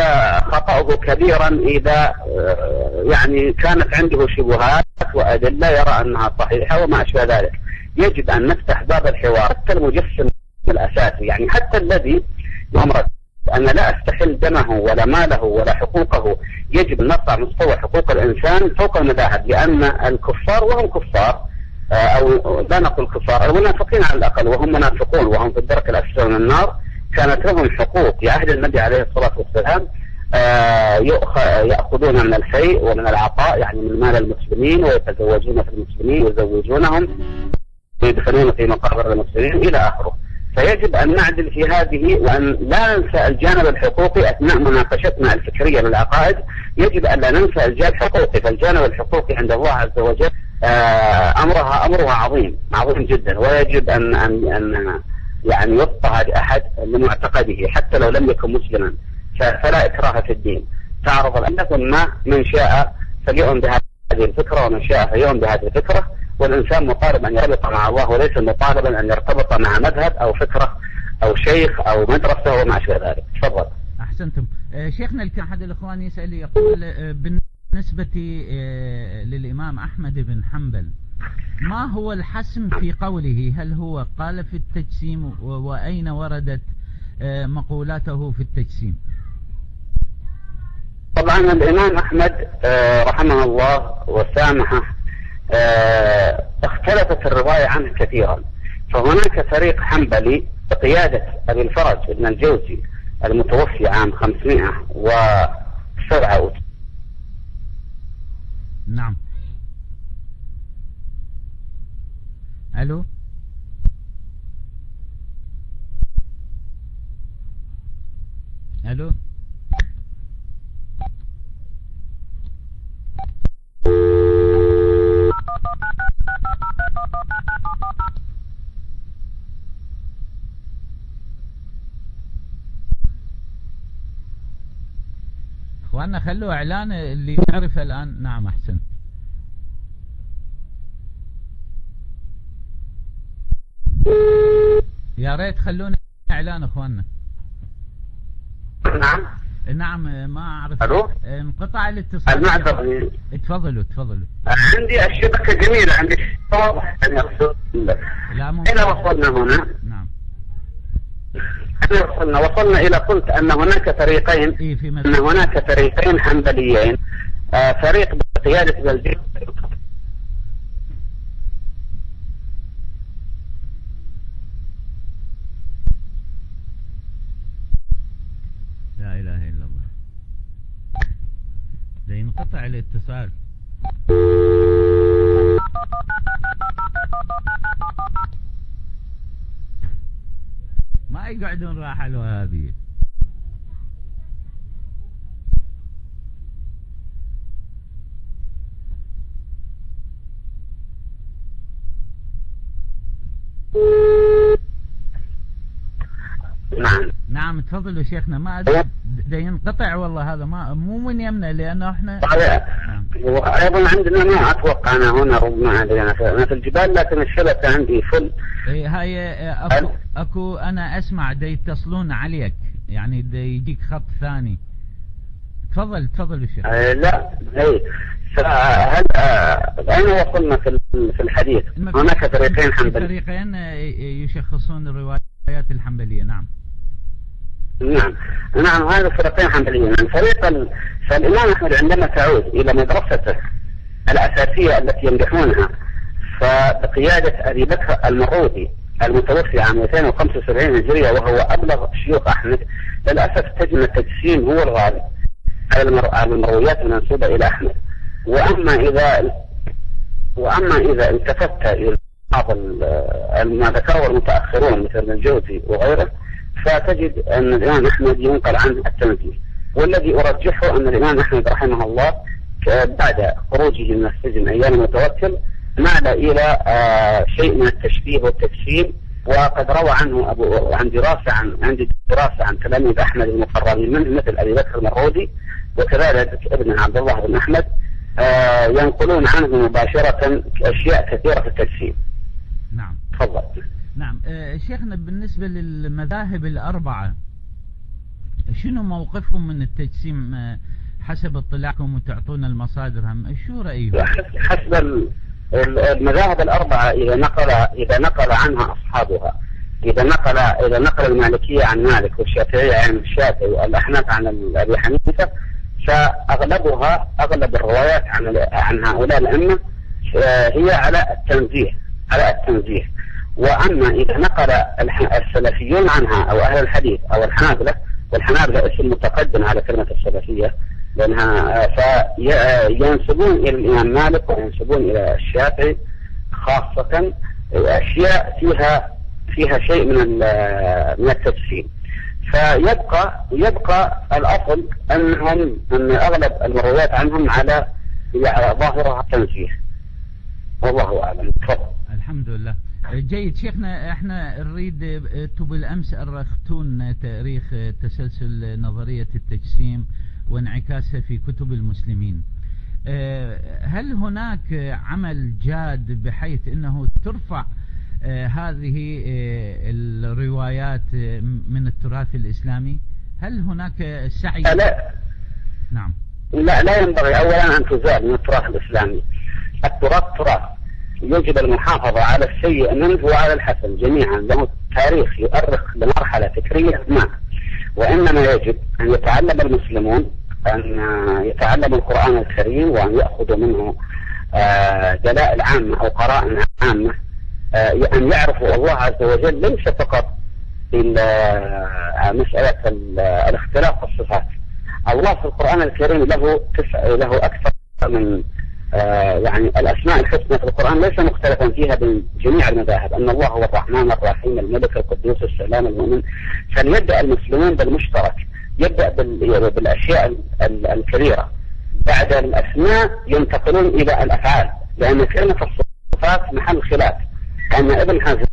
خطأه كبيرا إذا آه، يعني كانت عنده شبهات وأدلة يرى أنها صحيحة وما أشبه ذلك. يجب أن نفتح باب الحوار حتى المجسم الأساسي. يعني حتى الذي يمرض أن لا أستحل دمه ولا ماله ولا حقوقه. يجب أن نرفع مستوى حقوق الإنسان فوق المذاهب لأن الكفار وهم كفار آه، أو لا نقول كفار المنافقين على الأقل وهم منافقون وهم في الدرك الأسفل من النار. كانت لهم حقوق. في عهد النبي عليه الصلاة والسلام آه، يأخذون من الفيء ومن العطاء يعني من مال المسلمين ويتزوجون في المسلمين ويزوجونهم ويدخلون في مقابر المسلمين إلى آخره. فيجب أن نعدل في هذه وأن لا ننسى الجانب الحقوقي أثناء مناقشتنا الفكرية للعقائد يجب أن لا ننسى الجانب الحقوقي فالجانب الحقوقي عند الله عز وجل آه، أمرها أمرها عظيم عظيم جدا. ويجب أن أن أن يعني يضطهد أحد لمعتقده حتى لو لم يكن مسلما. فلا إكراه في الدين. تعرض الأمة ثم من شاء فليؤمن بهذه الفكرة ومن شاء فليؤمن بهذه الفكرة. والإنسان مطالب أن يرتبط مع الله وليس مطالبا أن يرتبط مع مذهب أو فكرة أو شيخ أو مدرسة وما أشبه ذلك. تفضل.
أحسنتم. آه، شيخنا أحد الإخوان يسأل يقول آه، بالنسبة آه، للإمام أحمد بن حنبل ما هو الحسم في قوله؟ هل هو قال في التجسيم وأين وردت مقولاته في التجسيم؟
طبعا الإمام أحمد رحمه الله وسامحه اختلفت الرواية عنه كثيرا. فهناك فريق حنبلي بقيادة أبي الفرج بن الجوزي المتوفي عام 507
نعم. ألو؟ ألو؟ اخواننا خلوا اعلان اللي يعرف الان. نعم احسن. يا ريت خلونا اعلان اخواننا.
نعم.
نعم ما اعرف.
ألو؟
انقطع الاتصال.
المعذره
تفضلوا تفضلوا.
عندي الشبكه جميلة عندي واضح يعني لا إلى وصلنا هنا. نعم. وصلنا وصلنا إلى قلت أن هناك فريقين إيه أن هناك فريقين حنبليين. آه فريق بقيادة بلجيكا
لا إله إلا الله. ده ينقطع الاتصال. ما يقعدون راحة الوهابية
نعم
نعم تفضلوا شيخنا ما أدري ده ينقطع والله هذا ما مو من يمنا لأنه إحنا.
وأيضا عندنا ما أتوقع أنا هنا ربما أنا في الجبال لكن الشبكه عندي فل.
إيه هاي اكو أكو أنا أسمع دا يتصلون عليك يعني دا يجيك خط ثاني. تفضل تفضل يا شيخ.
آه، لا إي. فهل آه، أين وصلنا في في الحديث؟ هناك فريقين حنبلي
فريقين يشخصون الروايات الحنبلية نعم.
نعم. نعم هذا فريقين حنبليين. يعني فريق ال... فالإمام أحمد عندما تعود إلى مدرسته الأساسية التي يمدحونها فبقيادة أبي بكر المروذي المتوفي عام 275 هجرية وهو أبلغ شيوخ أحمد للأسف تجد التجسيم هو الغالب على المر... على المرويات المنسوبة إلى أحمد. وأما إذا وأما إذا التفت إلى بعض ما ذكره المتأخرون مثل ابن الجوزي وغيره فتجد أن الإمام أحمد ينقل عنه التنزيه والذي أرجحه أن الإمام أحمد رحمه الله ك- بعد خروجه من السجن أيام المتوكل مال إلى آه، شيء من التشبيه والتجسيم وقد روى عنه أبو عن دراسه عن عندي دراسة عن تلاميذ أحمد المقربين منه مثل أبي بكر المرودي وكذلك ابن عبد الله بن أحمد آه، ينقلون عنه مباشرة أشياء كثيرة في التجسيم
نعم.
تفضل.
نعم. آه، شيخنا بالنسبة للمذاهب الأربعة شنو موقفهم من التجسيم؟ آه، حسب اطلاعكم وتعطونا المصادر هم شو رأيهم؟
حسب- حسب ال- ال- المذاهب الأربعة إذا نقل إذا نقل عنها أصحابها إذا نقل إذا نقل المالكية عن مالك والشافعية عن الشافعي والأحناف عن أبي حنيفة فأغلبها أغلب الروايات عن عن هؤلاء الأئمة آه، هي على التنزيه على التنزيه. وأما إذا نقل السلفيون عنها أو أهل الحديث أو الحنابلة والحنابلة اسم متقدم على كلمة السلفية لأنها فينسبون إلى الإمام مالك وينسبون إلى الشافعي خاصة أشياء فيها فيها شيء من من التجسيم فيبقى يبقى الأصل أنهم أن أغلب المرويات عنهم على على ظاهرها التنزيه والله أعلم. تفضل.
الحمد لله. آه، جيد. شيخنا إحنا نريد أنتم بالامس أرختون تاريخ تسلسل نظرية التجسيم وانعكاسها في كتب المسلمين. هل هناك عمل جاد بحيث إنه ترفع هذه الروايات من التراث الإسلامي؟ هل هناك سعي؟
لا.
نعم.
لا لا ينبغي اولا أن تزال من التراث الإسلامي. التراث تراث. يجب المحافظة على السيء منه وعلى الحسن جميعا. له تاريخ يؤرخ لمرحله فكرية ما. وإنما يجب أن يتعلم المسلمون أن يتعلموا القرآن الكريم وأن يأخذوا منه آه، دلائل عامة أو قرائن عامة آه، أن يعرفوا الله عز وجل ليس فقط إلا مسألة ال- الاختلاف في الصفات الله في القرآن الكريم له له أكثر من آه، يعني الأسماء الحسنى في القرآن ليس مختلفا فيها بين جميع المذاهب. أن الله هو الرحمن الرحيم الملك القدوس السلام المؤمن. فليبدأ المسلمون بالمشترك يبدأ بال- بالأشياء ال- ال- الكبيرة. بعد الأسماء ينتقلون إلى الأفعال لأن كلمة الصفات محل خلاف. أن ابن حزم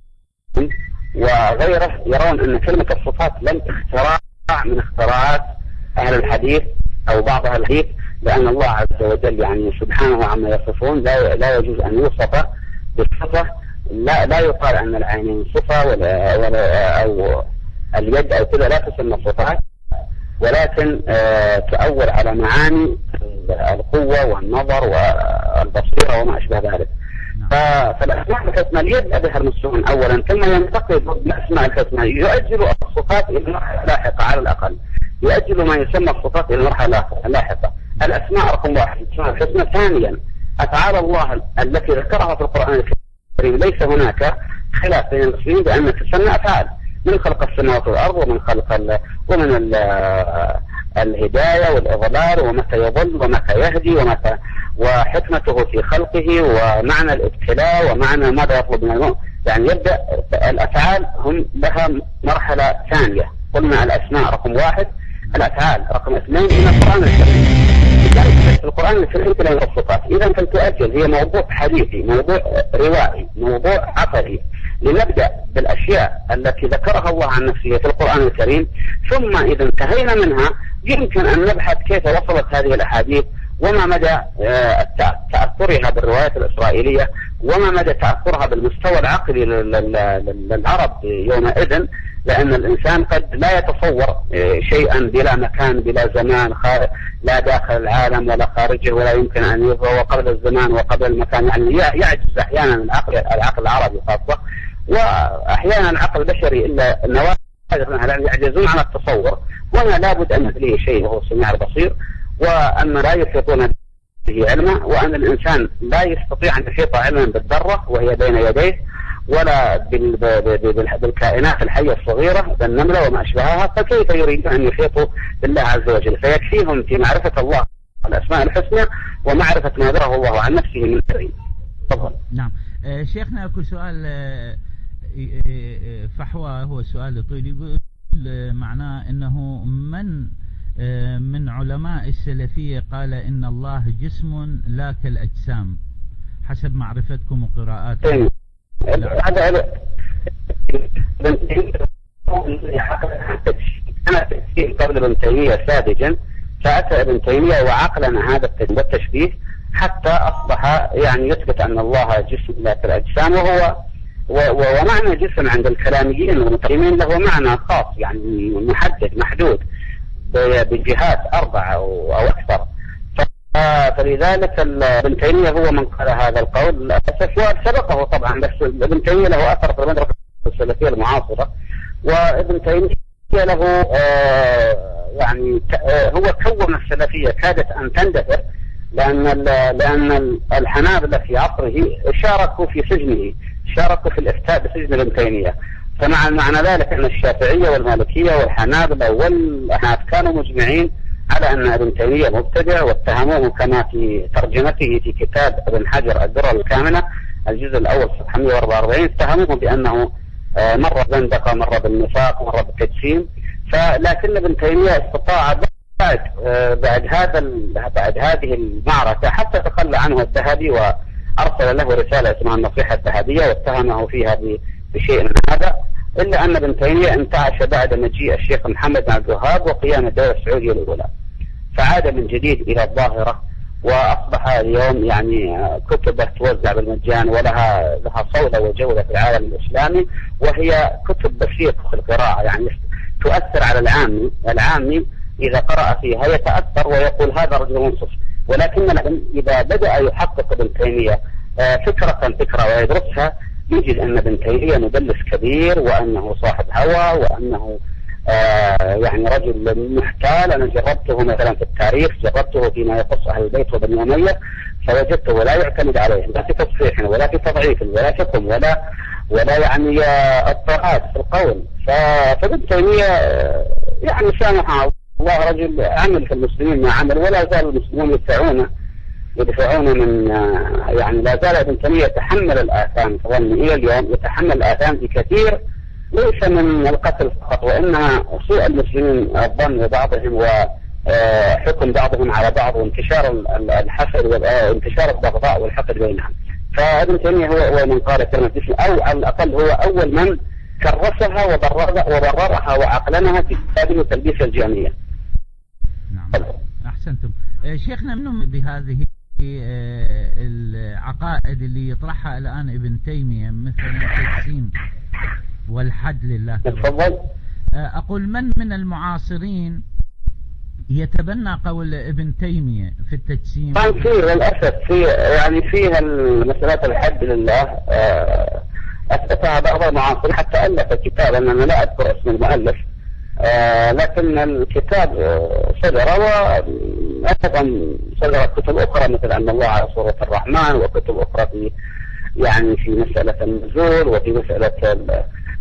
وغيره يرون أن كلمة الصفات لم اختراع من اختراعات أهل الحديث أو بعض أهل الحديث. لأن الله عز وجل يعني سبحانه عما يصفون لا لا يجوز أن يوصف بالصفة. لا لا يقال أن العينين صفة ولا ولا أو اليد أو كذا لا تسمى صفات ولكن آه تؤول على معاني القوة والنظر والبصيرة وما أشبه ذلك.
نعم.
فالأسماء الحسنى ليبدأ بها المسلمون أولا ثم ينتقل بالأسماء الحسنى. يؤجل الصفات إلى مرحلة لاحقة على الأقل. يؤجل ما يسمى الصفات إلى مرحلة لاحقة- لاحقة. الأسماء رقم واحد. الأسماء. الحسنى ثانيا أفعال الله التي ذكرها في القرآن الكريم ليس هناك خلاف بين المسلمين بأن تسمى أفعال. من خلق السماوات والأرض ومن خلق ال ومن ال الهداية والإضلال ومتى يضل ومتى يهدي ومتى وحكمته في خلقه ومعنى الابتلاء ومعنى ماذا يطلب من المؤمن يعني يبدأ الأفعال هم لها مرحلة ثانية. قلنا الأسماء رقم واحد. الأفعال رقم اثنين من القرآن الكريم. في القرآن الكريم كلها الصفات إذا فلتؤجل هي موضوع حديثي موضوع روائي موضوع عقدي لنبدأ بالأشياء التي ذكرها الله عن نفسه في القرآن الكريم. ثم إذا انتهينا منها يمكن أن نبحث كيف وصلت هذه الأحاديث وما مدى آه، تأثرها بالروايات الإسرائيلية وما مدى تأثرها بالمستوى العقلي للعرب يومئذ. لأن الإنسان قد لا يتصور آه، شيئا بلا مكان بلا زمان لا داخل العالم ولا خارجه ولا يمكن أن يظهر قبل الزمان وقبل المكان. يعني يعجز أحيانا العقل العقل العربي خاصة وأحيانا العقل البشري إلا النوادر يعجزون عن التصور وهنا لابد أن ندريه شيء وهو السميع البصير وأن لا يحيطون به علما وأن الإنسان لا يستطيع أن يحيط علما بالذرة وهي بين يديه ولا بالكائنات الحية الصغيرة بالنملة وما أشبهها فكيف يريدون أن يحيطوا بالله عز وجل؟ فيكفيهم في معرفة الله الأسماء الحسنى ومعرفة ما ذره الله عن نفسه من الكريم
تفضل. نعم. آه شيخنا أكو سؤال آه فحوى هو سؤال طويل يقول معناه أنه من آه، من علماء السلفية قال إن الله جسم لا كالأجسام حسب معرفتكم وقراءاتكم.
تفسير قبل ابن تيمية ساذجا فأتى ابن تيمية وعقلنا هذا التشبيه حتى أصبح يعني يثبت أن الله جسم لا كالأجسام وهو ومعنى جسم عند الكلاميين والمتقيمين له معنى خاص يعني محدد محدود بجهات أربعة أو أكثر فلذلك ابن تيمية هو من قال هذا القول. للأسف وسبقه طبعا بس ابن تيمية له أثر في المدرسة السلفية المعاصرة. وابن تيمية له آه، يعني آه، هو كون السلفية كادت أن تندثر لأن لأن الحنابلة في عصره شاركوا في سجنه شاركوا في الإفتاء بسجن ابن تيمية. فمع معنى ذلك أن الشافعية والمالكية والحنابلة والأحناف كانوا مجمعين على أن ابن تيمية مبتدع واتهموه كما في ترجمته في كتاب ابن حجر الدرر الكامنة الجزء الأول صفحة 144 اتهموه بأنه آه، مرة زندقة مرة بالنفاق مرة بالتجسيم. فلكن ابن تيمية استطاع بعد آه، بعد هذا بعد هذه المعركة حتى تخلى عنه الذهبي وأرسل له رسالة اسمها النصيحة الذهبية واتهمه فيها بشيء من هذا. إلا أن ابن تيمية انتعش بعد مجيء الشيخ محمد بن عبد الوهاب وقيام الدولة السعودية الأولى. فعاد من جديد إلى الظاهرة وأصبح اليوم يعني كتبة توزع بالمجان ولها لها صولة وجولة في العالم الإسلامي وهي كتب بسيطة في القراءة يعني تؤثر على العامي العامي إذا قرأ فيها يتأثر ويقول هذا رجل منصف. ولكن إذا بدأ يحقق ابن تيمية آه، فكرة فكرة ويدرسها يجد أن ابن تيمية مدلس كبير وأنه صاحب هوى وأنه يعني رجل محتال أنا جربته مثلا في التاريخ جربته فيما يخص أهل البيت وبني أمية فوجدته لا يعتمد عليه لا في تصحيح ولا في تضعيف ولا حكم ولا ولا يعني اضطراد في القول. فابن تيمية آه، يعني سامح الله رجل عمل في المسلمين ما عمل ولا زال المسلمون يدفعونه يدفعون من آه، يعني لا زال ابن تيمية يتحمل الآثام تظن إلى اليوم يتحمل الآثام بكثير ليس من القتل فقط وإنها سوء المسلمين الظن ببعضهم وحكم آه، بعضهم على بعض وانتشار الحسد وانتشار البغضاء والحقد بينهم. فابن تيمية هو هو من قال كلمة جسم أو على الأقل هو أول من كرسها وبررها وعقلنها في كتابه تلبيس الجامية
نعم. أحسنتم. آه، شيخنا منهم بهذه آه، العقائد اللي يطرحها الآن ابن تيمية مثل التجسيم والحد لله
تفضل.
آه، أقول من من المعاصرين يتبنى قول ابن تيمية في التجسيم
طبعا في للأسف في يعني فيها مسألة الحد لله آه، أثبتها بعض المعاصرين حتى ألف كتابا أنا لا أذكر اسم المؤلف. آه لكن الكتاب صدر وأيضا صدرت كتب أخرى مثل أن الله على صورة الرحمن وكتب أخرى في يعني في مسألة النزول وفي مسألة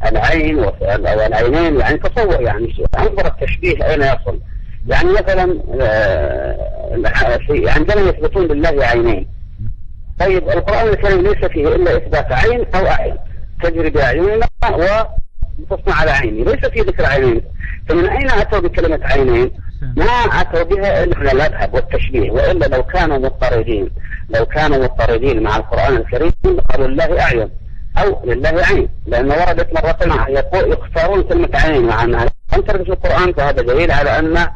العين والعينين يعني تصور يعني أنظر التشبيه أين يصل. يعني مثلا عندنا يثبتون لله عينين. طيب القرآن الكريم ليس فيه إلا إثبات عين أو أعين تجري بأعيننا وتصنع على عيني. ليس فيه ذكر عينين. فمن أين أتوا بكلمة عينين؟ ما أتوا بها إلا من المذهب والتشبيه وإلا لو كانوا مضطردين لو كانوا مضطردين مع القرآن الكريم قالوا لله أعين أو لله عين لأن وردت مرة يقول يختارون كلمة عين مع أنها لم ترد في القرآن فهذا دليل على أن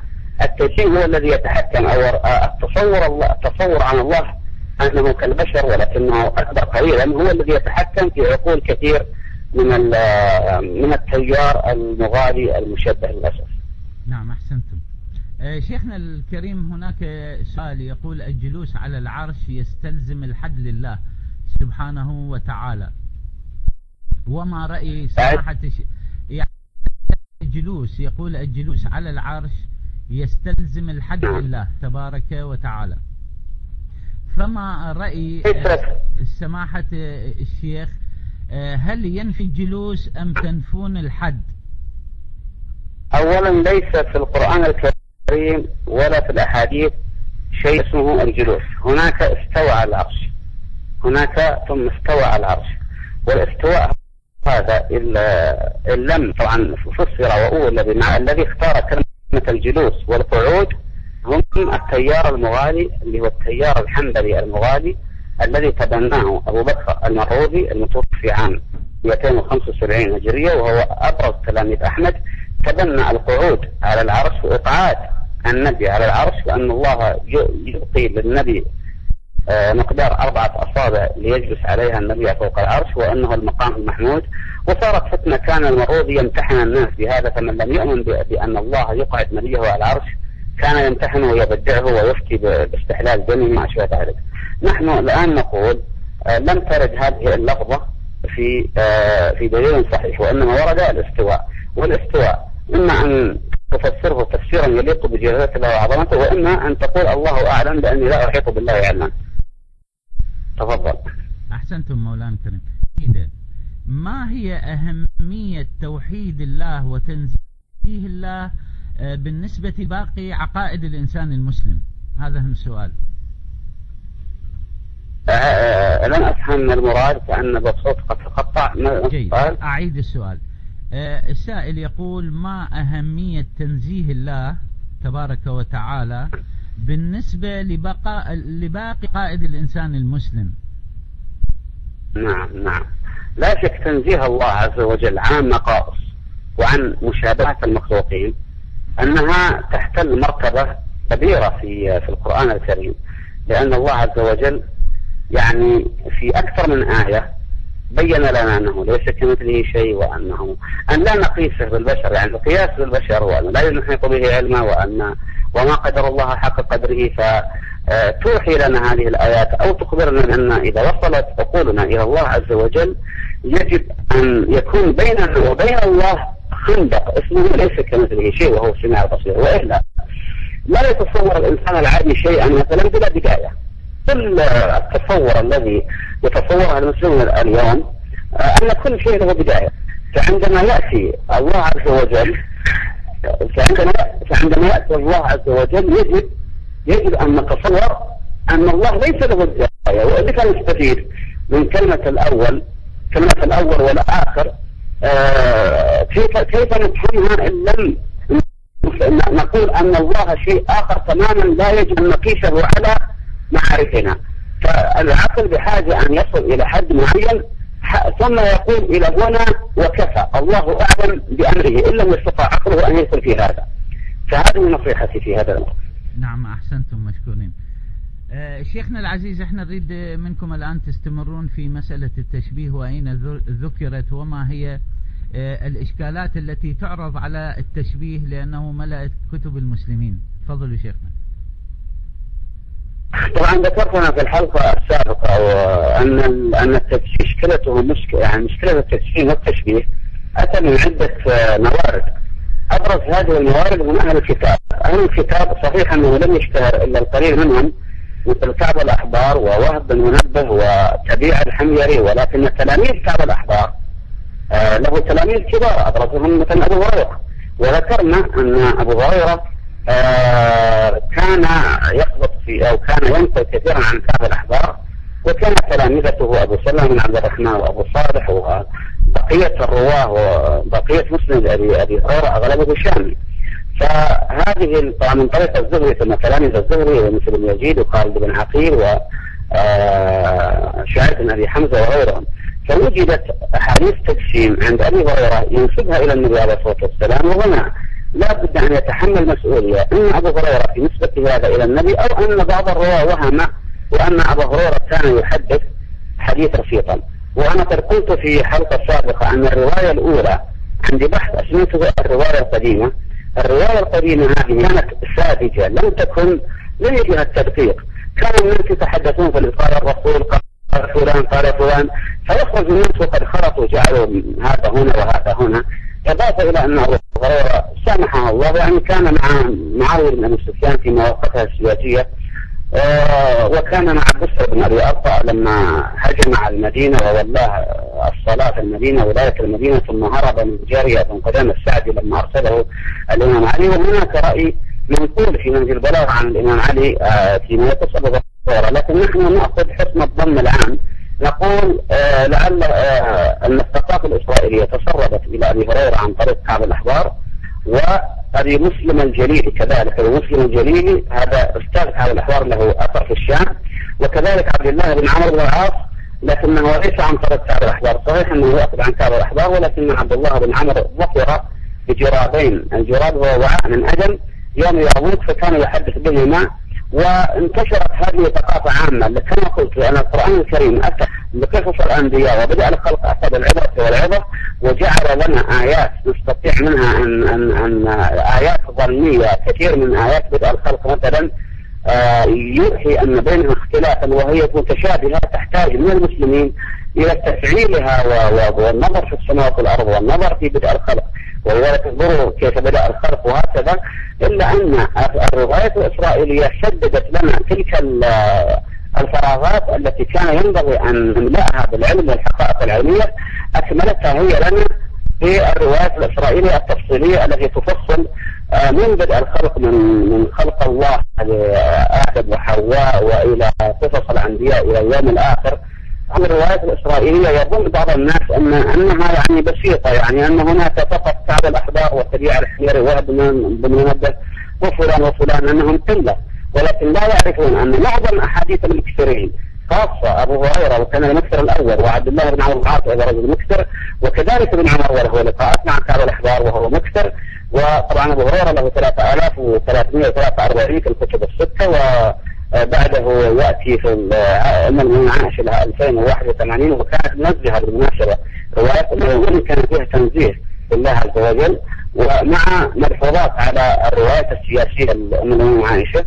التشبيه هو الذي يتحكم أو التصور الله التصور عن الله أنه كالبشر ولكنه أكبر قليلا هو الذي يتحكم في عقول كثير من من التيار المغالي المشبه للأسف.
نعم أحسنتم. آه، شيخنا الكريم هناك سؤال يقول الجلوس على العرش يستلزم الحد لله سبحانه وتعالى. وما رأي سماحة يعني الجلوس يقول الجلوس على العرش يستلزم الحد نعم. لله تبارك وتعالى. فما رأي سماحة الشيخ آه، هل ينفي الجلوس أم تنفون الحد؟
أولا ليس في القرآن الكريم ولا في الأحاديث شيء اسمه الجلوس. هناك استوى على العرش. هناك ثم استوى على العرش. والاستواء هذا إن لم طبعا فسر وأولى بمعنى الذي اختار كلمة الجلوس والقعود هم التيار المغالي اللي هو التيار الحنبلي المغالي الذي تبناه أبو بكر المروذي المتوفي عام 275 هجرية وهو أبرز تلاميذ أحمد تبنى القعود على العرش وإقعاد النبي على العرش لأن الله يعطي للنبي آه، مقدار أربعة أصابع ليجلس عليها النبي فوق العرش وأنه المقام المحمود. وصارت فتنة كان المروذي يمتحن الناس بهذا فمن لم يؤمن بأن الله يقعد نبيه على العرش كان يمتحنه ويبدعه ويفتي باستحلال دمه ما أشبه ذلك. نحن الآن نقول آه، لم ترد هذه اللفظة في آه، في دليل صحيح وإنما ورد الاستواء. والاستواء إما أن تفسره تفسيرا يليق بجلالة الله وعظمته وإما أن تقول الله أعلم لأني لا أحيط بالله علما. تفضل.
أحسنتم مولانا الكريم. ما هي أهمية توحيد الله وتنزيه الله آه، بالنسبة باقي عقائد الإنسان المسلم؟ هذا هم سؤال.
لم أفهم المراد كأن بصوت قد تقطع.
جيد. أعيد السؤال. أه السائل يقول ما أهمية تنزيه الله تبارك وتعالى بالنسبة لبقاء لباقي قائد الإنسان المسلم؟
نعم نعم. لا شك تنزيه الله عز وجل عن نقائص وعن مشابهة المخلوقين أنها تحتل مرتبة كبيرة في في القرآن الكريم لأن الله عز وجل يعني في أكثر من آية بين لنا أنه ليس كمثله شيء وأنه أن لا نقيسه بالبشر يعني القياس بالبشر وأن لا نحيط به علما وأن وما قدر الله حق قدره فتوحي لنا هذه الآيات أو تخبرنا أن إذا وصلت عقولنا إلى الله عز وجل يجب أن يكون بيننا وبين الله خندق اسمه ليس كمثله شيء وهو السميع البصير وإلا لا يتصور الإنسان العادي شيئا مثلا بلا بداية. كل التصور الذي يتصوره المسلمون اليوم أن كل شيء له بداية. فعندما يأتي الله عز وجل فعندما فعندما يأتي الله عز وجل يجب يجب أن نتصور أن الله ليس له بداية وإذا نستفيد من كلمة الأول كلمة الأول والآخر آه، كيف كيف نفهمها إن لم نقول أن الله شيء آخر تماما لا يجب أن نقيسه على معارفنا فالعقل بحاجة أن يصل إلى حد معين ثم يقول إلى هنا وكفى. الله أعلم بأمره إن لم يستطع عقله أن يصل في هذا. فهذه نصيحتي في هذا الأمر
نعم أحسنتم مشكورين. آه، شيخنا العزيز إحنا نريد منكم الآن تستمرون في مسألة التشبيه وأين ذكرت وما هي آه، الإشكالات التي تعرض على التشبيه لأنه ملأت كتب المسلمين. تفضلوا شيخنا.
طبعا ذكرتنا في الحلقة السابقة أن أن التشبيه مشكلته مشكلة يعني مشكلة التشبيه والتشبيه أتى من عدة آه، موارد. أبرز هذه الموارد من أهل الكتاب. أهل الكتاب صحيح أنه لم يشتهر إلا القليل منهم مثل كعب الأحبار ووهب بن منبه وتبيع الحميري ولكن تلاميذ كعب الأحبار آه له تلاميذ كبار أبرزهم مثل أبو هريرة. وذكرنا أن أبو هريرة آه، كان يقبض في أو كان ينقل كثيرا عن كعب الأحبار وكان تلامذته أبو سلمة بن عبد الرحمن وأبو صالح وبقية الرواة وبقية مسلم أبي أبي هريرة أغلبه شامي فهذه طبعا من طريق الزهري ثم تلاميذ الزهري مثل ابن يزيد وخالد بن عقيل و آه، شعيب بن أبي حمزة وغيرهم. فوجدت أحاديث تقسيم عند أبي هريرة ينسبها إلى النبي عليه الصلاة والسلام وهنا. لا بد أن يتحمل مسؤوليه ان أبو هريرة في نسبة هذا إلى النبي أو أن بعض الرواة وهم وأن ابا هريرة كان يحدث حديث رفيقا. وأنا قد قلت في حلقة سابقة ان الرواية الأولى عندي بحث اسميته الرواية القديمة. الرواية القديمة هذه كانت ساذجة. لم تكن لم يجها التدقيق. كان الناس يتحدثون في قال الرسول قال فلان قال فلان. فيخرج الناس وقد خلطوا جعلوا هذا هنا وهذا هنا. إضافة إلى أن أبو هريرة سامحه الله يعني كان مع معاوية بن أبي سفيان في مواقفها السياسية آه، وكان مع بشر بن أبي أرطع لما هجم على المدينة وولاه الصلاة في المدينة ولاية المدينة ثم هرب من جارية بن قدام السعدي لما أرسله الإمام علي. وهناك رأي منقول في منهج البلاغ عن الإمام علي آه، فيما يخص أبو هريرة لكن نحن نأخذ حسن الظن العام نقول آه لعل آه الثقافة الإسرائيلية تسربت إلى أبي هريرة عن طريق كعب الأحبار وأبي مسلم الجليلي كذلك أبي مسلم الجليلي هذا أستاذ كعب الأحبار له أثر في الشام وكذلك عبد الله بن عمرو بن العاص لكنه ليس عن طريق كعب الأحبار. صحيح أنه يأخذ عن كعب الأحبار ولكن عبد الله بن عمرو ظفر بجرابين الجراب هو وعاء من أدم يوم يرموك فكان يحدث بهما وانتشرت هذه ثقافة عامة. كما قلت أن القرآن الكريم أتى بقصص الأنبياء وبدأ الخلق أخذ العبرة والعظة وجعل لنا آيات نستطيع منها أن, أن, أن آيات ظنية كثير من آيات بدء الخلق مثلا آه يوحي أن بينها اختلافا وهي متشابهة تحتاج من المسلمين إلى تفعيلها والنظر في السماوات والأرض والنظر في بدء الخلق. ولذلك انظروا كيف بدأ الخلق وهكذا إلا أن الروايات الإسرائيلية سددت لنا تلك الفراغات التي كان ينبغي أن نملأها بالعلم والحقائق العلمية أكملتها هي لنا في الروايات الإسرائيلية التفصيلية التي تفصل آه، من بدء الخلق من من خلق الله لآدم وحواء وإلى قصص الأنبياء إلى اليوم الآخر. عن الروايات الإسرائيلية يظن بعض الناس أن أنها يعني بسيطة يعني أن هناك فقط كعب الأحبار وسريع الحمير وهب بن منبه وفلان وفلان أنهم قلة ولكن لا يعرفون أن معظم أحاديث المكثرين خاصة أبو هريرة وكان المكثر الأول وعبد الله بن عمرو العاص وهو رجل مكثر وكذلك ابن عمر وله لقاءات مع كعب الأحبار وهو مكثر وطبعا أبو هريرة له 3343 في الكتب الستة و بعده يأتي في المؤمنين عائشة لها 2081 وكانت منزهة بالمناسبة روايات وإن كان فيها تنزيه لله عز وجل ومع ملحوظات على الروايات السياسية لأم المؤمنين عائشة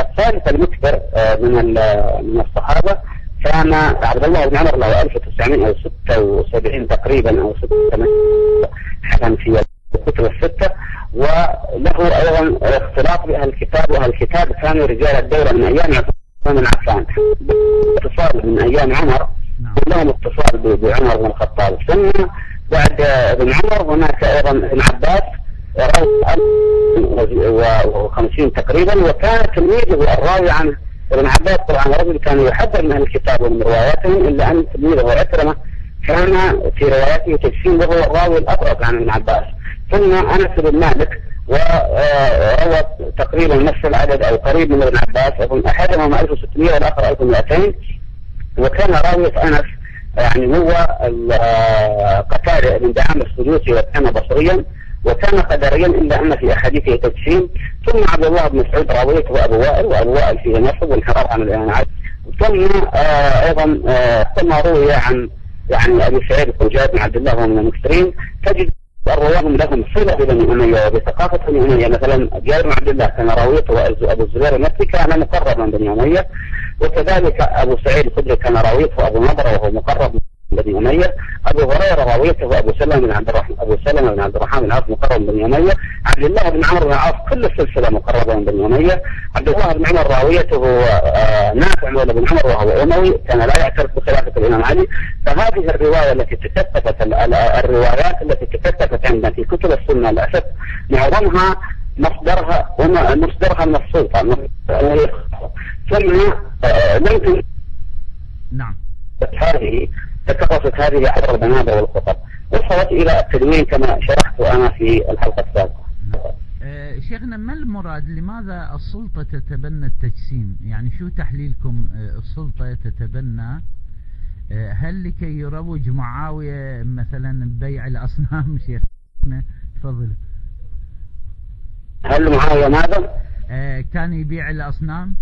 الثالث المكبر آه، من من الصحابة كان عبد الله بن عمر له 1976 تقريبا أو 86 حكم في الكتب الستة وله أيضا اختلاط بأهل الكتاب وأهل الكتاب كانوا رجال الدولة من أيام عثمان بن عفان. اتصال من أيام عمر نعم. لهم اتصال بعمر بن الخطاب. ثم بعد ابن عمر هناك أيضا ابن عباس وخمسين تقريبا وكان تلميذه الراوي عن ابن عباس طبعا رجل كان يحذر من أهل الكتاب ومن رواياتهم إلا أن تلميذه عكرمة كان في رواياته تجسيم وهو الراوي الأبرز عن ابن عباس. ثم أنس بن مالك وروى تقريبا نفس العدد أو قريب من ابن عباس اظن احدهما 1600 والآخر 1200 وكان راوية أنس يعني هو قتادة بن دعام السدوسي وكان بصريا وكان قدريا إلا أن في أحاديثه تجسيم. ثم عبد الله بن مسعود راويته ابو وائل وأبو وائل فيه نصب وانحراف عن الانعاد ثم آه أيضا آه ثم روي عن يعني أبي سعيد بن عبد الله ومن المكثرين. تجد الرواهم لهم صلة ببني أمية وبثقافة بني أمية. مثلا جابر بن عبد الله كان راويته أبو الزبير المكي كان مقرب من بني أمية وكذلك أبو سعيد الخدري كان راويته أبو نضرة وهو مقرب بني أمية. أبو هريرة راويته أبو سلمة بن عبد الرحمن أبو سلمة بن عبد الرحمن بن عوف مقرب من بني أمية. عبد الله بن عمرو بن عوف كل السلسلة مقربة من بني أمية. عبد الله بن عمر راويته آه، نافع مولى بن عمر وهو أموي. كان لا يعترف بخلافة الإمام علي. فهذه الرواية التي تكتفت الروايات التي تكتفت عندنا في كتب السنة للأسف معظمها مصدرها مصدرها من السلطة ثم آه، لم
نعم.
هذه تكرست هذه عبر البنادر والخطب وصلت إلى التدوين كما شرحت أنا في الحلقة السابقة.
آه، شيخنا ما المراد؟ لماذا السلطة تتبنى التجسيم؟ يعني شو تحليلكم آه، السلطة تتبنى؟ آه، هل لكي يروج معاوية مثلا بيع الأصنام؟ *laughs* شيخنا تفضل.
هل معاوية ماذا؟
كان يبيع الأصنام؟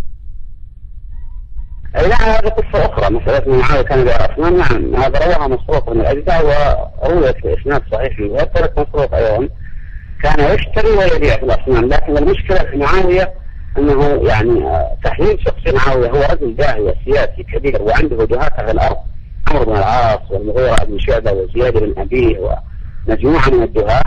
أي نعم هذه قصة أخرى. مسألة معاوية كان يبيع الأصنام نعم هذا رواها مسروق من الأجزاء ورويت في إسناد صحيح وترك مسروق أيضا. كان يشتري ويبيع في الأصنام. لكن المشكلة في معاوية أنه يعني آه، تحليل شخص معاوية. هو رجل داعية سياسي كبير وعنده وجهات على الأرض. عمرو بن العاص والمغيرة بن شعبة وزياد بن أبيه ومجموعة من الدهاة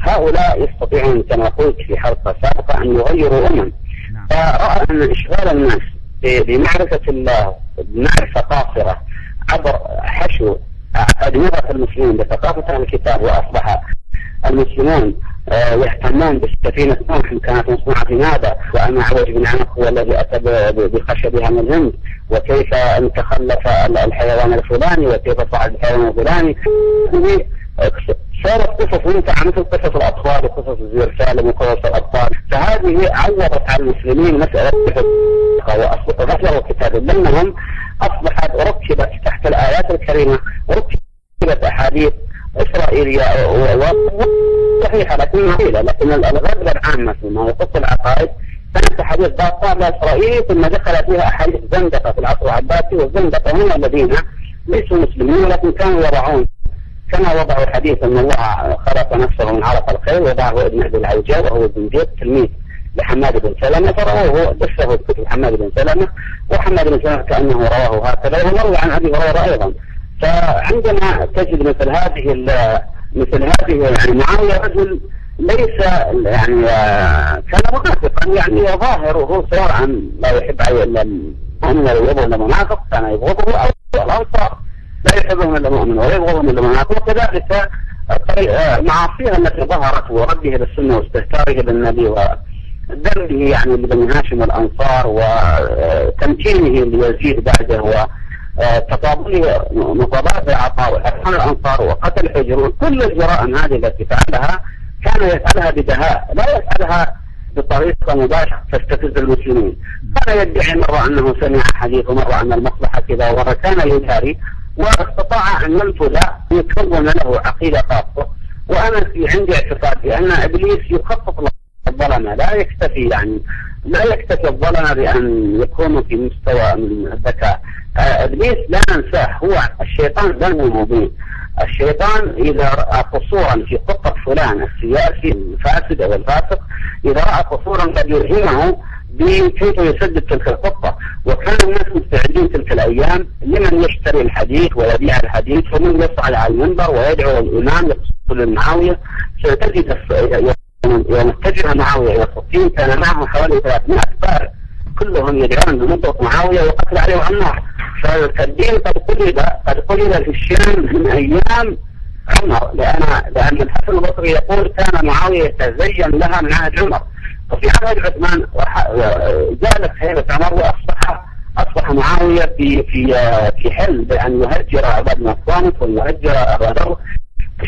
هؤلاء يستطيعون كما قلت في حلقة سابقة أن يغيروا أمم. نعم. فرأى أن إشغال الناس بمعرفة الله بمعرفة قاصرة عبر حشو أدمغة المسلمين بثقافة الكتاب وأصبح المسلمون آه، يهتمون بسفينة نوح كانت مصنوعة في نابا وأن عوج بن عنق هو الذي أتى بخشبها من الهند وكيف تخلف الحيوان الفلاني وكيف صعد الحيوان الفلاني. صارت قصص ممتعة مثل قصص الأطفال وقصص الزير سالم وقصص الأطفال. فهذه عوضت على المسلمين مسألة وغفلوا كتاب لأنهم أصبحت ركبت تحت الآيات الكريمة ركبت أحاديث إسرائيلية صحيحة لكنها قليلة لكن الغالب العامة فيما يخص العقائد كانت أحاديث باطلة إسرائيلية ثم دخل فيها أحاديث زندقة في العصر العباسي والزندقة هم الذين ليسوا مسلمين ولكن كانوا يضعون كما وضعوا حديث أن الله خلق نفسه من عرف الخير وضعه ابن أبي العوجاء وهو ابن جيد تلميذ لحماد بن سلمة فرواه دسه كتب حماد بن سلمة وحماد بن سلمة كأنه رواه هكذا ومروي عن أبي هريرة أيضا. فعندما تجد مثل هذه مثل هذه يعني معاوية رجل ليس يعني كان منافقا يعني ظاهر وهو سواء لا يحب ولا يبغض الا منافق كان يبغضه أو الانصار لا يحبهم الا مؤمن ولا يبغضهم الا منافق وكذلك معاصيها التي ظهرت ورده للسنه واستهتاره بالنبي ودمه يعني لبني هاشم والأنصار وتمكينه ليزيد بعده تطابق مطابقة عطاء وإحسان الأنصار وقتل حجر كل الجرائم هذه التي فعلها كان يفعلها بدهاء لا يفعلها بطريقة مباشرة تستفز المسلمين. كان يدعي مرة أنه سمع حديث ومرة أن المصلحة كذا ومرة كان يداري واستطاع أن ينفذ يكون له عقيدة خاصة. وأنا في عندي اعتقاد بأن إبليس يخطط الظلمة لا يكتفي يعني لا يكتفي الظلمة بأن يكونوا في مستوى من الذكاء. إبليس لا ننساه هو الشيطان ذنب مبين. الشيطان إذا رأى قصورا في خطة فلان السياسي الفاسد أو الفاسق إذا رأى قصورا قد يلهمه بكيف يسدد تلك الخطة. وكان الناس مستعدين تلك الأيام لمن يشتري الحديث ويبيع الحديث ومن يصعد على المنبر ويدعو الإمام يقصد معاويه ستجد يوم اتجه معاوية إلى الصفين كان معه حوالي 300 فارس كلهم يدعون بنصرة معاوية وقتل عليه عمار. فالدين قد قلب قد قلب في الشام من أيام عمر. لأن لأن الحسن البصري يقول كان معاوية يتزين لها من عهد عمر. وفي عهد عثمان زالت هيبه عمر واصبح أصبح معاوية في في في حل بأن يهجر عباد بن الصامت ويهجر أبا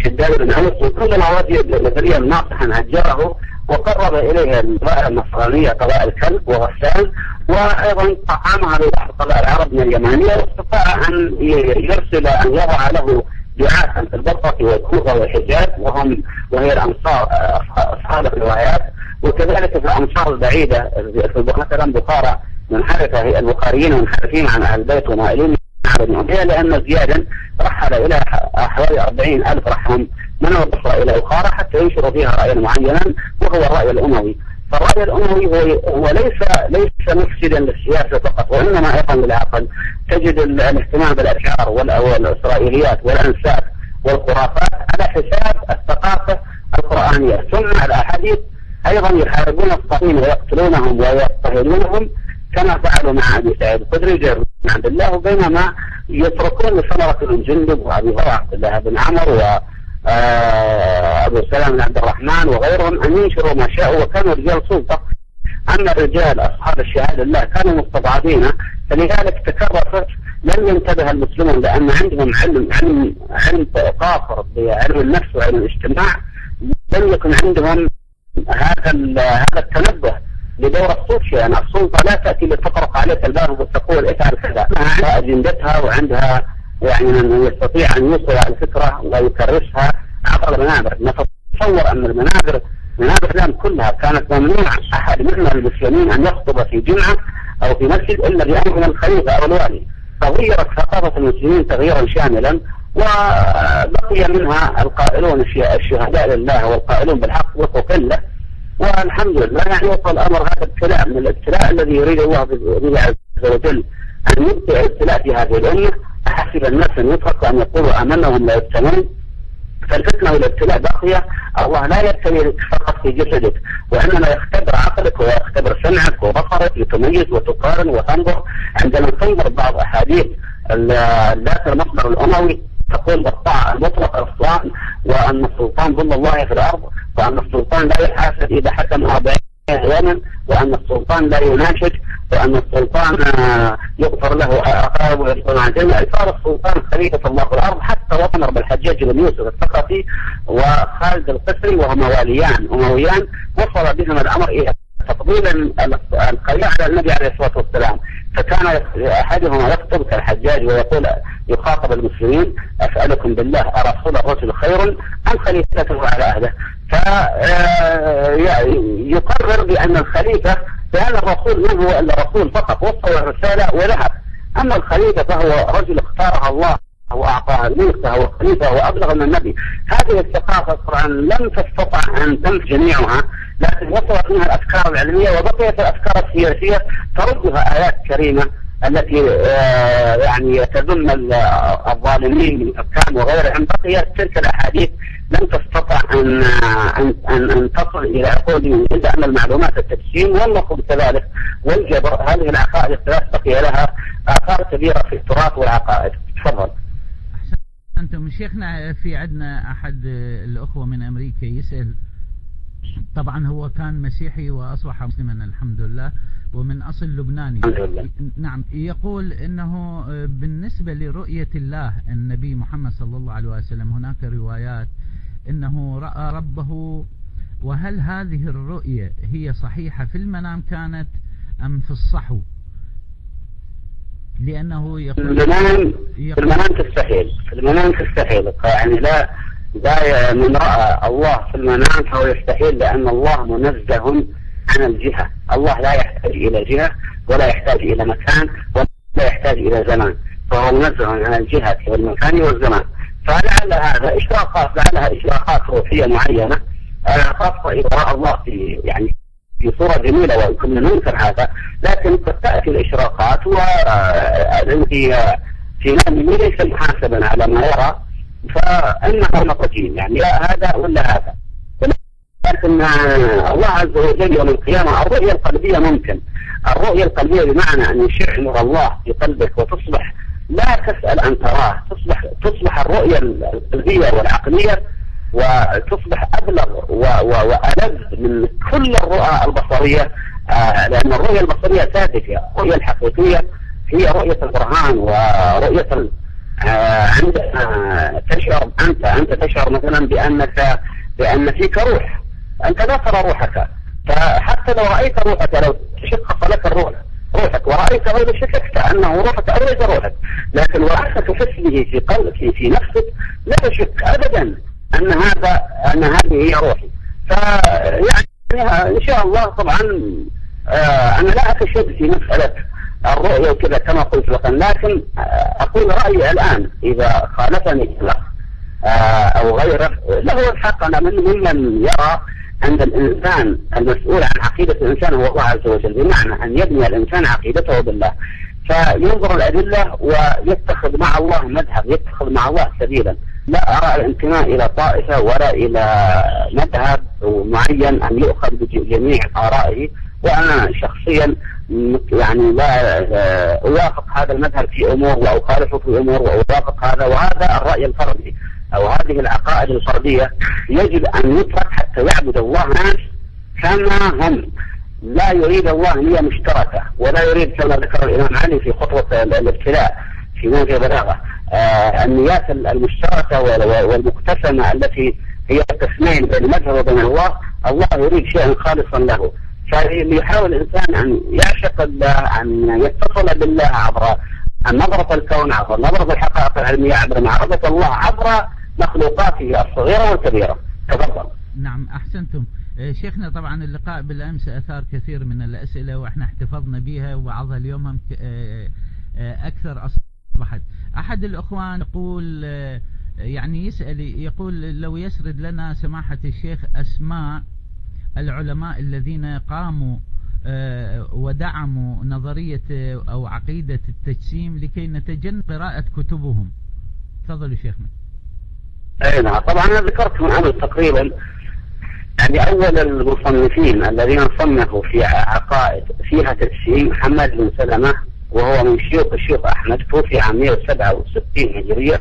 شداد بن انس وكل المواضيع النظريه الناصحه هجره وقرب إليه القبائل النصرانية قبائل الكلب وغسان وأيضا طعمها لبعض قبائل العرب من اليمانية واستطاع أن يرسل أن يضع له دعاة في البصره والكوفه والحجاز وهم وهي الامصار أصحاب الروايات. وكذلك في الأمصار البعيدة في مثلا بخارى منحرفه البخاريين منحرفين عن أهل البيت ومائلين أمية لأن زيادا رحل إلى حوالي 40 ألف رحم من البصرة إلى بخارى حتى ينشر فيها رأيا معينا وهو الرأي الأموي. فالرأي الأموي هو, هو ليس ليس مفسدا للسياسة فقط وإنما أيضا للعقل. تجد الاهتمام بالأشعار والإسرائيليات والأنساب والخرافات على حساب الثقافة القرآنية. ثم الأحاديث أيضا يحاربون الصهاينة ويقتلونهم ويضطهدونهم كما فعلوا مع أبي سعيد الخدري بن عبد الله وبينما يتركون لثمرة بن جندب وأبي هريرة عبد الله بن عمر و آه، أبو سلام بن عبد الرحمن وغيرهم أن ينشروا ما شاءوا وكانوا رجال سلطة. أما الرجال أصحاب الشهادة الله كانوا مستضعفين. فلذلك تكررت لم ينتبه المسلمون لأن عندهم علم علم علم قاصر بعلم النفس وعلم الاجتماع. لم يكن عندهم هذا هذا التنبه لدور السلطة يعني السلطة لا تأتي لتطرق عليك الباب وتقول افعل كذا. عندها أجندتها وعندها يعني من يستطيع أن يوصل الفكرة ويكرسها عبر المنابر. نتصور أن المنابر منابر الإسلام كلها كانت ممنوع أحد منا المسلمين أن يخطب في جمعة أو في مسجد إلا بأمر من الخليفة أو الوالي. تغيرت ثقافة المسلمين تغييرا شاملا. وبقي منها القائلون الشهداء لله والقائلون بالحق وقلة والحمد لله يعني وصل الأمر هذا ابتلاء من الابتلاء الذي يريد الله عز وجل أن يبقي ابتلاء في هذه الأمة. أحسب الناس أن يتركوا أن يقولوا آمنا وهم لا يفتنون فالفتنة والابتلاء باقية. الله لا يبتلي فقط في جسدك وإنما يختبر عقلك ويختبر سمعك وبصرك لتميز وتقارن وتنظر. عندما تنظر بعض أحاديث ذات المصدر الأموي تقول بالطاعة المطلق السلطان وأن السلطان ظل الله في الأرض وأن السلطان لا يحاسب إذا حكم أربعين يوما وأن السلطان لا يناشد وأن السلطان يغفر له أقاربه ويحصل عن جميع صار السلطان خليفة الله في الأرض حتى وطن بالحجاج بن يوسف الثقفي وخالد القسري وهما واليان. أمويان وصل بهم الأمر إلى تفضيل القليل على النبي عليه الصلاة والسلام. فكان أحدهما يخطب كالحجاج ويقول يخاطب المسلمين أسألكم بالله أرسول الرجل خير أم خليفته على أهله؟ فيقرر بأن الخليفة بأن الرسول من هو؟ إلا رسول فقط وصل الرسالة وذهب. أما الخليفة فهو رجل اختارها الله وأعطاها الملك فهو خليفة وأبلغ من النبي. هذه الثقافة طبعا لم تستطع أن تم جميعها. لكن وصلت منها الأفكار العلمية وبقيت الأفكار السياسية تردها آيات كريمة التي آه، يعني تذم الظالمين من الحكام وغيرهم بقيت تلك الأحاديث لم تستطع أن أن أن, أن تصل إلى عقول إلا أن المعلومات التجسيم والنقد كذلك والجبر. هذه العقائد الثلاث بقي لها آثار كبيرة في التراث والعقائد. تفضل.
أنتم شيخنا في عندنا أحد الأخوة من أمريكا يسأل طبعا هو كان مسيحي وأصبح مسلما الحمد لله. ومن أصل لبناني. نعم يقول أنه بالنسبة لرؤية الله النبي محمد صلى الله عليه وسلم هناك روايات أنه رأى ربه. وهل هذه الرؤية هي صحيحة في المنام كانت أم في الصحو؟
لأنه يقول المنام في المنام تستحيل. في المنام تستحيل. يعني لا لا من رأى الله في المنام فهو يستحيل لأن الله منزه عن الجهة. الله لا يحتاج إلى جهة ولا يحتاج إلى مكان ولا يحتاج إلى زمان. فهو منزه عن الجهة والمكان والزمان. فلعل هذا إشراقات لعلها إشراقات روحية معينة. آه، خاصة إذا رأى الله في يعني في صورة جميلة وكنا ننكر هذا لكن قد تأتي الإشراقات والتي في نومه ليس محاسبا على ما يرى. فإنه نقجين يعني لا هذا ولا هذا. لكن الله عز وجل يوم القيامة الرؤية القلبية ممكن. الرؤية القلبية بمعنى أن يشع نور الله في قلبك وتصبح لا تسأل أن تراه تصبح تصبح الرؤية القلبية والعقلية وتصبح أبلغ وألذ من كل الرؤى البصرية. آه، لأن الرؤية البصرية ساذجة الرؤية الحقيقية هي رؤية البرهان ورؤية آه، عندما تشعر أنت أنت تشعر مثلا بأنك بأن فيك روح. أنت لا ترى روحك. فحتى لو رأيت روحك لو تشقق لك الروح روحك. ورأيت غير شككت أنه روحك أو ليس روحك. لكن ورأيت تحس به في قلبك في نفسك لا تشك أبدا أن هذا أن هذه هي روحي. فيعني إن شاء الله طبعا آه أنا لا أتشد في مسألة الرؤية وكذا كما قلت لك. لكن آه أقول رأيي الآن إذا خالفني آه أو غيره له الحق. أنا من ممن يرى عند الإنسان المسؤول عن عقيدة الإنسان هو الله عز وجل بمعنى أن يبني الإنسان عقيدته بالله. فينظر الأدلة ويتخذ مع الله مذهب يتخذ مع الله سبيلا. لا أرى الانتماء إلى طائفة ولا إلى مذهب معين أن يؤخذ بجميع آرائه. وأنا شخصيا يعني لا أوافق هذا المذهب في أمور وأخالفه في أمور وأوافق هذا وهذا الرأي الفردي أو هذه العقائد الفردية يجب أن يترك حتى يعبد الله ناس كما هم. لا يريد الله نية مشتركة ولا يريد كما ذكر الإمام علي في خطوة الابتلاء في موجه بلاغة آه النيات المشتركة والمقتسمة التي هي التسمين بين المذهب وبين الله الله يريد شيئا خالصا له. فليحاول الإنسان أن يعشق الله أن يتصل بالله عبر نظرة الكون عبر نظرة الحقائق العلمية عبر معرفة الله عبر مخلوقاته الصغيرة والكبيرة. تفضل.
نعم أحسنتم. آه، شيخنا طبعا اللقاء بالأمس أثار كثير من الأسئلة وإحنا احتفظنا بها وبعضها اليوم آه، آه، أكثر أصبحت. أحد الأخوان يقول يعني يسأل يقول لو يسرد لنا سماحة الشيخ أسماء العلماء الذين قاموا ودعموا نظرية أو عقيدة التجسيم لكي نتجنب قراءة كتبهم. تفضلوا شيخنا
أي نعم. طبعا أنا ذكرت من قبل تقريبا يعني أول المصنفين الذين صنفوا في عقائد فيها تجسيم محمد بن سلمة وهو من شيوخ الشيخ أحمد توفي عام 167 هجرية. آه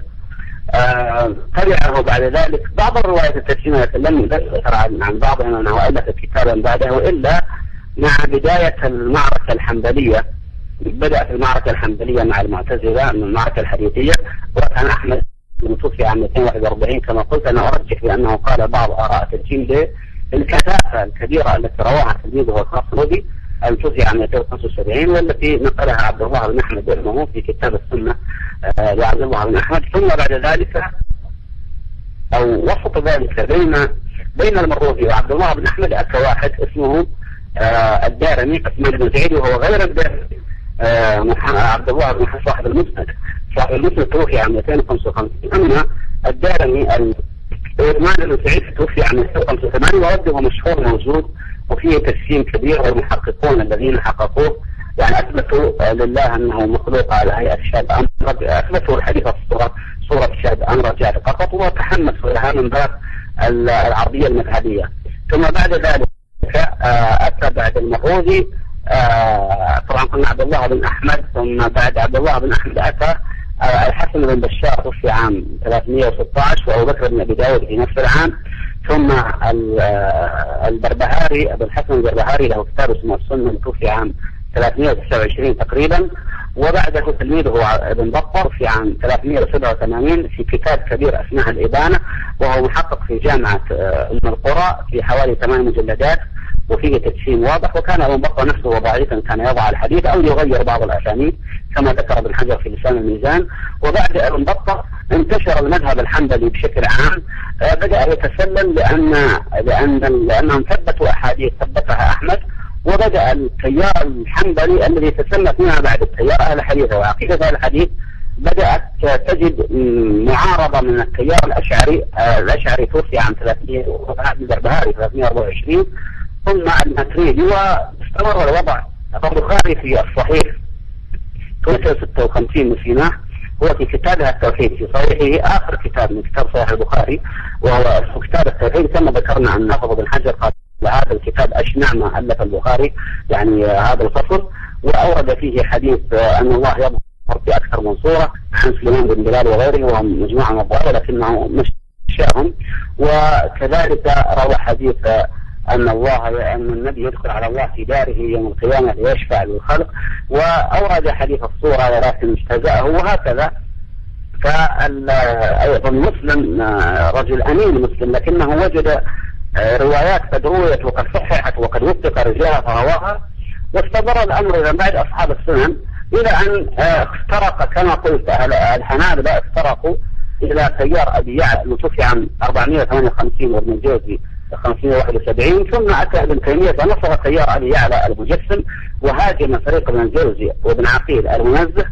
تبعه بعد ذلك. بعض الروايات التجسيمية لم يذكر عن بعضهم انه الف كتابا بعده والا مع بداية المعركة الحنبلية. بدأت المعركة الحنبلية مع المعتزلة من المعركة الحديثية وكان أحمد توفي عام 241 كما قلت. أنا أرجح بأنه قال بعض آراء ترجيم للكثافة الكبيرة التي رواها تلميذه الخاص توفي عام 275 والتي نقلها عبد الله بن أحمد علمه في كتاب السنة آه، لعبد الله بن أحمد. ثم بعد ذلك أو وسط ذلك بين بين المروزي وعبد الله بن أحمد أتى واحد اسمه آه، الدارمي عثمان بن زيد وهو غير الدارمي آه، عبد الله بن صاحب المسند صاحب المسند توفي عام 255 أما الدارمي عثمان بن سعيد توفي عام 285 ورده مشهور موجود وفيه تسليم كبير والمحققون الذين حققوه. يعني أثبتوا لله أنه مخلوق على هيئة شاب أمر أثبتوا الحديث الصورة صورة شاب أمر جاد فقط وتحمسوا لها من باب العربية المذهبية. ثم بعد ذلك آه، أتى بعد المروزي آه، طبعا قلنا عبد الله بن أحمد ثم بعد عبد الله بن أحمد أتى آه، الحسن بن بشار توفي عام 316 وأبو بكر بن أبي داود في نفس العام. ثم البربهاري أبو الحسن البربهاري له كتاب اسمه السنة توفي عام 329 تقريبا وبعده تلميذه ابن بطر في عام 387 في كتاب كبير أسماء الإبانة وهو محقق في جامعة أم القرى في حوالي ثمان مجلدات وفيه تجسيم واضح وكان ابن بطة نفسه ضعيفا كان يضع الحديث أو يغير بعض الأسانيد كما ذكر ابن حجر في لسان الميزان. وبعد ابن بطة انتشر المذهب الحنبلي بشكل عام آه، بدأ يتسلل لأن لأن لأنهم ثبتوا أحاديث ثبتها أحمد وبدأ التيار الحنبلي الذي تسمى فيما بعد التيار أهل الحديث وعقيدة أهل الحديث بدأت تجد معارضة من التيار الأشعري آه، الأشعري توفي عام 300 البربهاري 324 ثم الماتريدي واستمر الوضع. البخاري في الصحيح 56 نسيناه هو في كتابها التوحيد في صحيحه آخر كتاب من كتاب صحيح البخاري وهو كتاب التوحيد. كما ذكرنا عن نافذ بن حجر قال هذا الكتاب أشنع ما ألف البخاري يعني هذا الفصل. وأورد فيه حديث أن الله يظهر في أكثر من صورة عن سليمان بن بلال وغيره وهم مجموعة من الضوء ولكنه مشاهم وكذلك روى حديث أن الله أن النبي يدخل على الله في داره يوم القيامة ليشفع للخلق وأورد حديث الصورة ولكن اجتزأه وهكذا. فأيضا مسلم رجل أمين مسلم لكنه وجد روايات قد رويت وقد صححت وقد وثق رجالها فرواها. واستمر الأمر إذا بعد أصحاب السنن إلى أن افترق كما قلت الحنابلة افترقوا إلى تيار أبي يعلى المتوفي عام 458 وابن الجوزي 571 ثم أتى ابن تيمية فنصر تيار أبي يعلى المجسم وهاجم فريق ابن الجوزي وابن عقيل المنزه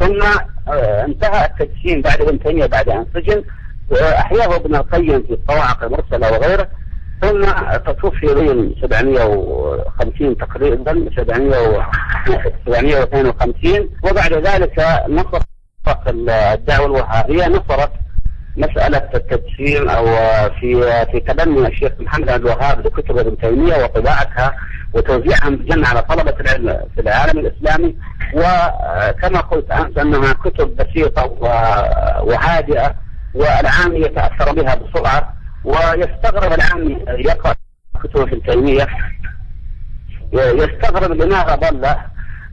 ثم آه، انتهى التجسيم بعد ابن تيمية بعد أن سجن أحياه ابن القيم في الصواعق المرسلة وغيره ثم توفي بين 750 تقريبا 752 وبعد ذلك نصرت الدعوة الوهابية نصرت مسألة التجسيم أو في في تبني الشيخ محمد عبد الوهاب لكتب ابن تيمية وطباعتها وتوزيعها مجانا على طلبة العلم في العالم الإسلامي. وكما قلت أمس أنها كتب بسيطة وهادئة والعام يتأثر بها بسرعة ويستغرب العام يقرأ كتب ابن تيمية. يستغرب لماذا ظل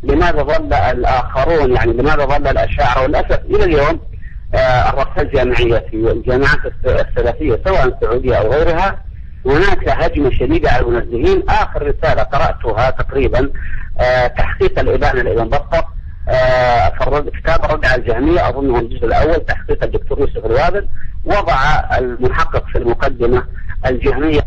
لماذا ظل الآخرون يعني لماذا ظل الأشاعرة؟ وللأسف إلى اليوم آه، الرسائل الجامعية في الجامعات السلفية سواء السعودية أو غيرها. هناك هجمة شديدة على المنزهين آخر رسالة قرأتها تقريبا آه، تحقيق الإبانة لابن بطة. آه، كتاب الرد على الجهمية أظنه الجزء الأول تحقيق الدكتور يوسف الوابل وضع المحقق في المقدمة الجهمية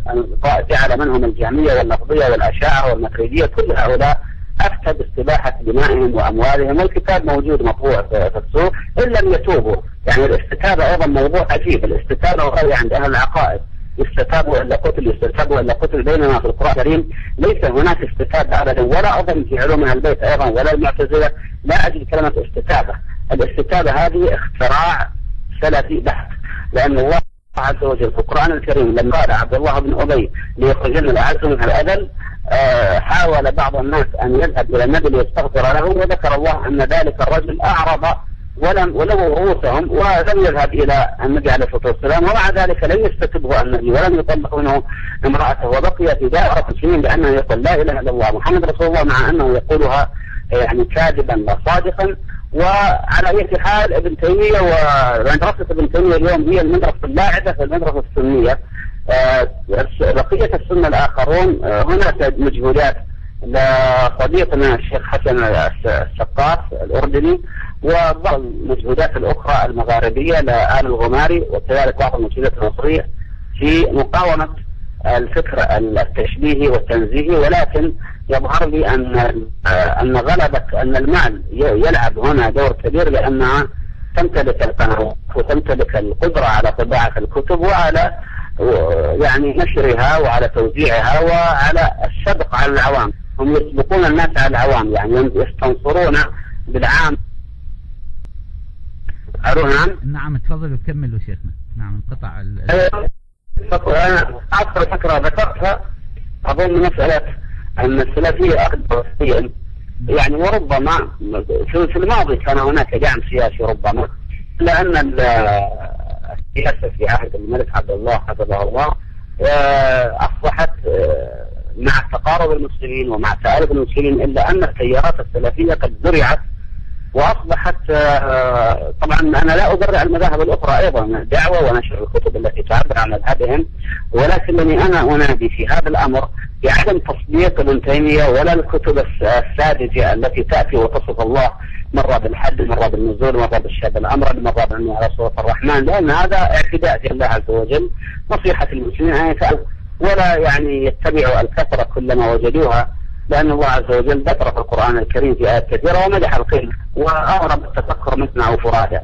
جعل منهم الجهمية واللفظية والأشاعرة والماتريدية كل هؤلاء أفتى باستباحة دمائهم وأموالهم والكتاب موجود مطبوع في السوق إن لم يتوبوا. يعني الاستتابة أيضا موضوع عجيب. الاستتابة غالية عند أهل العقائد. يستتاب إلا قتل يستتاب إلا قتل بينما في القرآن الكريم. ليس هناك استتابة أبدا ولا أظن في علوم البيت أيضا ولا المعتزلة. لا أجد كلمة استتابة. الاستتابة هذه اختراع سلفي بحت. لأن الله عز وجل في القرآن الكريم لما قال عبد الله بن أبي ليخرجن الأعز من الأذل آه، حاول بعض الناس أن يذهب إلى النبي ليستغفر له وذكر الله أن ذلك الرجل أعرض ولم ولو رؤوسهم ولم يذهب إلى النبي عليه الصلاة والسلام ومع ذلك لم يستتبه النبي ولم يطلق منه امرأته وبقي في دائرة السنين بأنه يقول لا إله إلا الله محمد رسول الله مع أنه يقولها يعني كاذبا لا صادقا وعلى أي حال ابن تيمية ومدرسة ابن تيمية اليوم هي المدرسة اللاعبة في المدرسة السنية. آه، بقية السنة الآخرون آه، هناك مجهودات لصديقنا الشيخ حسن السقاف الأردني وبعض المجهودات الأخرى المغاربية لآل الغماري وكذلك بعض المجهودات المصرية في مقاومة الفكر التشبيهي والتنزيهي. ولكن يظهر لي أن أن غلبة أن المال يلعب هنا دور كبير لأنها تمتلك القنوات وتمتلك القدرة على طباعة الكتب وعلى يعني نشرها وعلى توزيعها وعلى السبق على العوام. هم يسبقون الناس على العوام يعني يستنصرون بالعام.
نعم؟ نعم تفضلوا كملوا شيخنا. نعم انقطع
أنا أكثر فكرة ذكرتها أظن مسألة أن السلفية أخذ يعني وربما في الماضي كان هناك دعم سياسي ربما لأن السياسة في عهد الملك عبد الله حفظه الله أصبحت آه، مع تقارب المسلمين ومع تآلف المسلمين إلا أن التيارات السلفية قد زرعت وأصبحت آه، طبعا أنا لا أبرع المذاهب الأخرى أيضا الدعوة ونشر الكتب التي تعبر عن مذهبهم ولكنني أنا أنادي في هذا الأمر بعدم تصديق ابن تيمية ولا الكتب الساذجة التي تأتي وتصف الله مرة بالحد مرة بالنزول مرة بالشاب الأمر مرة بالنبي على صورة الرحمن لأن هذا اعتداء في الله عز وجل نصيحة المسلمين أن يفعلوا ولا يعني يتبعوا الكثرة كلما وجدوها لأن الله عز وجل ذكر في القرآن الكريم في آيات كثيرة ومدح القيم وأغرب التفكر مثنى أو فرادى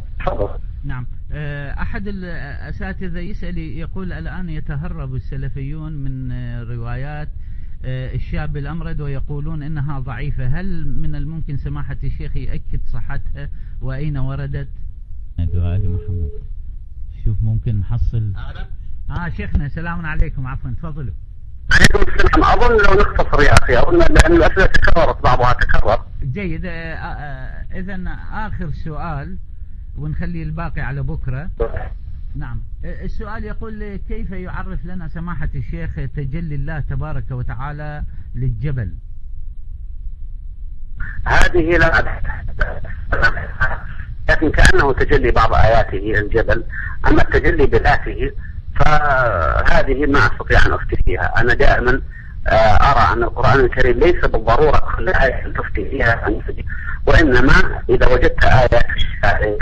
نعم. آه، أحد الأساتذة يسأل يقول الآن يتهرب السلفيون من آه، روايات آه، الشاب الأمرد ويقولون إنها ضعيفة. هل من الممكن سماحة الشيخ يأكد صحتها وأين وردت؟ دعاء محمد شوف ممكن نحصل. آه شيخنا سلام عليكم. عفوا تفضلوا.
عليكم السلام. أظن لو نختصر يا أخي أظن لأن الأسئلة تكررت بعضها تكرر.
جيد. آه، آه، إذا آخر سؤال ونخلي الباقي على بكرة. نعم. السؤال يقول كيف يعرف لنا سماحة الشيخ تجلي الله تبارك وتعالى للجبل؟
هذه لا لكن كأنه تجلي بعض آياته الجبل. أما التجلي بذاته فهذه ما أستطيع أن أفتي فيها. أنا دائما آه، أرى أن القرآن الكريم ليس بالضرورة كل إيه تفتي فيها. ان وإنما إذا وجدت إيه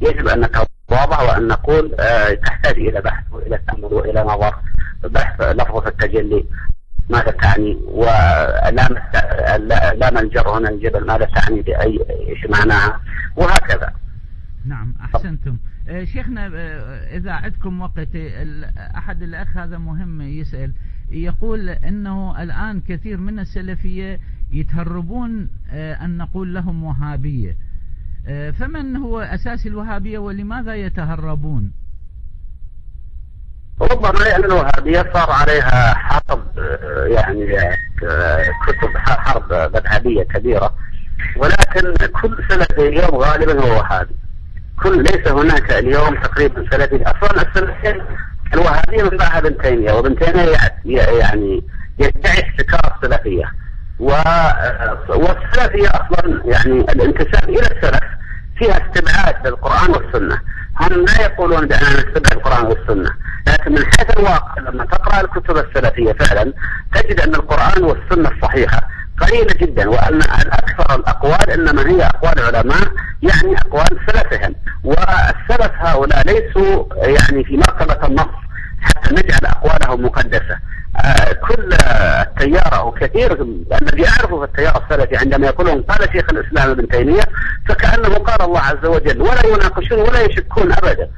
يجب أن نتواضع وأن نقول آه، تحتاج إلى بحث وإلى تامل وإلى نظر. بحث لفظة التجلي ماذا تعني؟ ولام الجر هنا الجبل ماذا تعني بأي إيش معناها؟ وهكذا.
نعم أحسنتم. آه، شيخنا آه، إذا عندكم وقت أحد الأخ هذا مهم يسأل. يقول أنه الآن كثير من السلفية يتهربون أن نقول لهم وهابية. فمن هو أساس الوهابية ولماذا يتهربون؟
ربما لأن الوهابية صار عليها حرب يعني كتب حرب مذهبية كبيرة. ولكن كل سلفي اليوم غالبا هو وهابي. كل ليس هناك اليوم تقريبا سلفي. أصلا السلفيين الوهابية من بعد ابن تيمية وابن تيمية يعني يدعي احتكار السلفيه والسلفيه أصلا يعني الانتساب إلى السلف فيها استبعاد للقران والسنة. هم لا يقولون بأننا نتبع القرآن والسنة لكن من حيث الواقع لما تقرأ الكتب السلفية فعلا تجد أن القرآن والسنة الصحيحة قليلة جدا وأن أكثر الأقوال إنما هي أقوال علماء يعني أقوال سلفهم. والسلف هؤلاء ليسوا يعني في مرتبة النص حتى نجعل أقوالهم مقدسة. كل التيار أو كثير الذي أعرفه في التيار السلفي عندما يقولون قال شيخ الإسلام ابن تيمية فكأنه قال الله عز وجل ولا يناقشون ولا يشكون أبدا.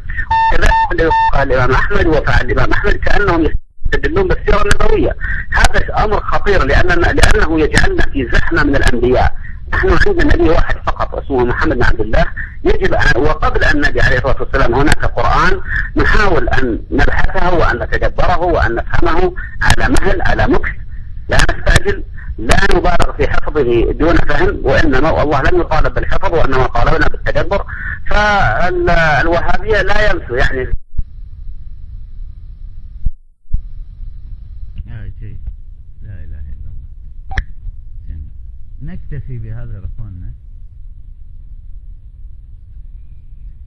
كذلك قال الإمام أحمد وفعل الإمام أحمد كأنهم يستدلون بالسيرة النبوية. هذا أمر خطير لأننا لأنه يجعلنا في زحمة من الأنبياء. نحن عندنا نبي واحد فقط اسمه محمد بن عبد الله. يجب أن وقبل أن نبي عليه الصلاة والسلام هناك قرآن نحاول أن نبحثه وأن نتدبره وأن نفهمه على مهل على مكث. لا نستعجل لا نبالغ في حفظه دون فهم وإنما الله لم يطالب بالحفظ وإنما طالبنا بالتدبر فالوهابية لا ينسوا يعني
نكتفي بهذا يا إخواننا.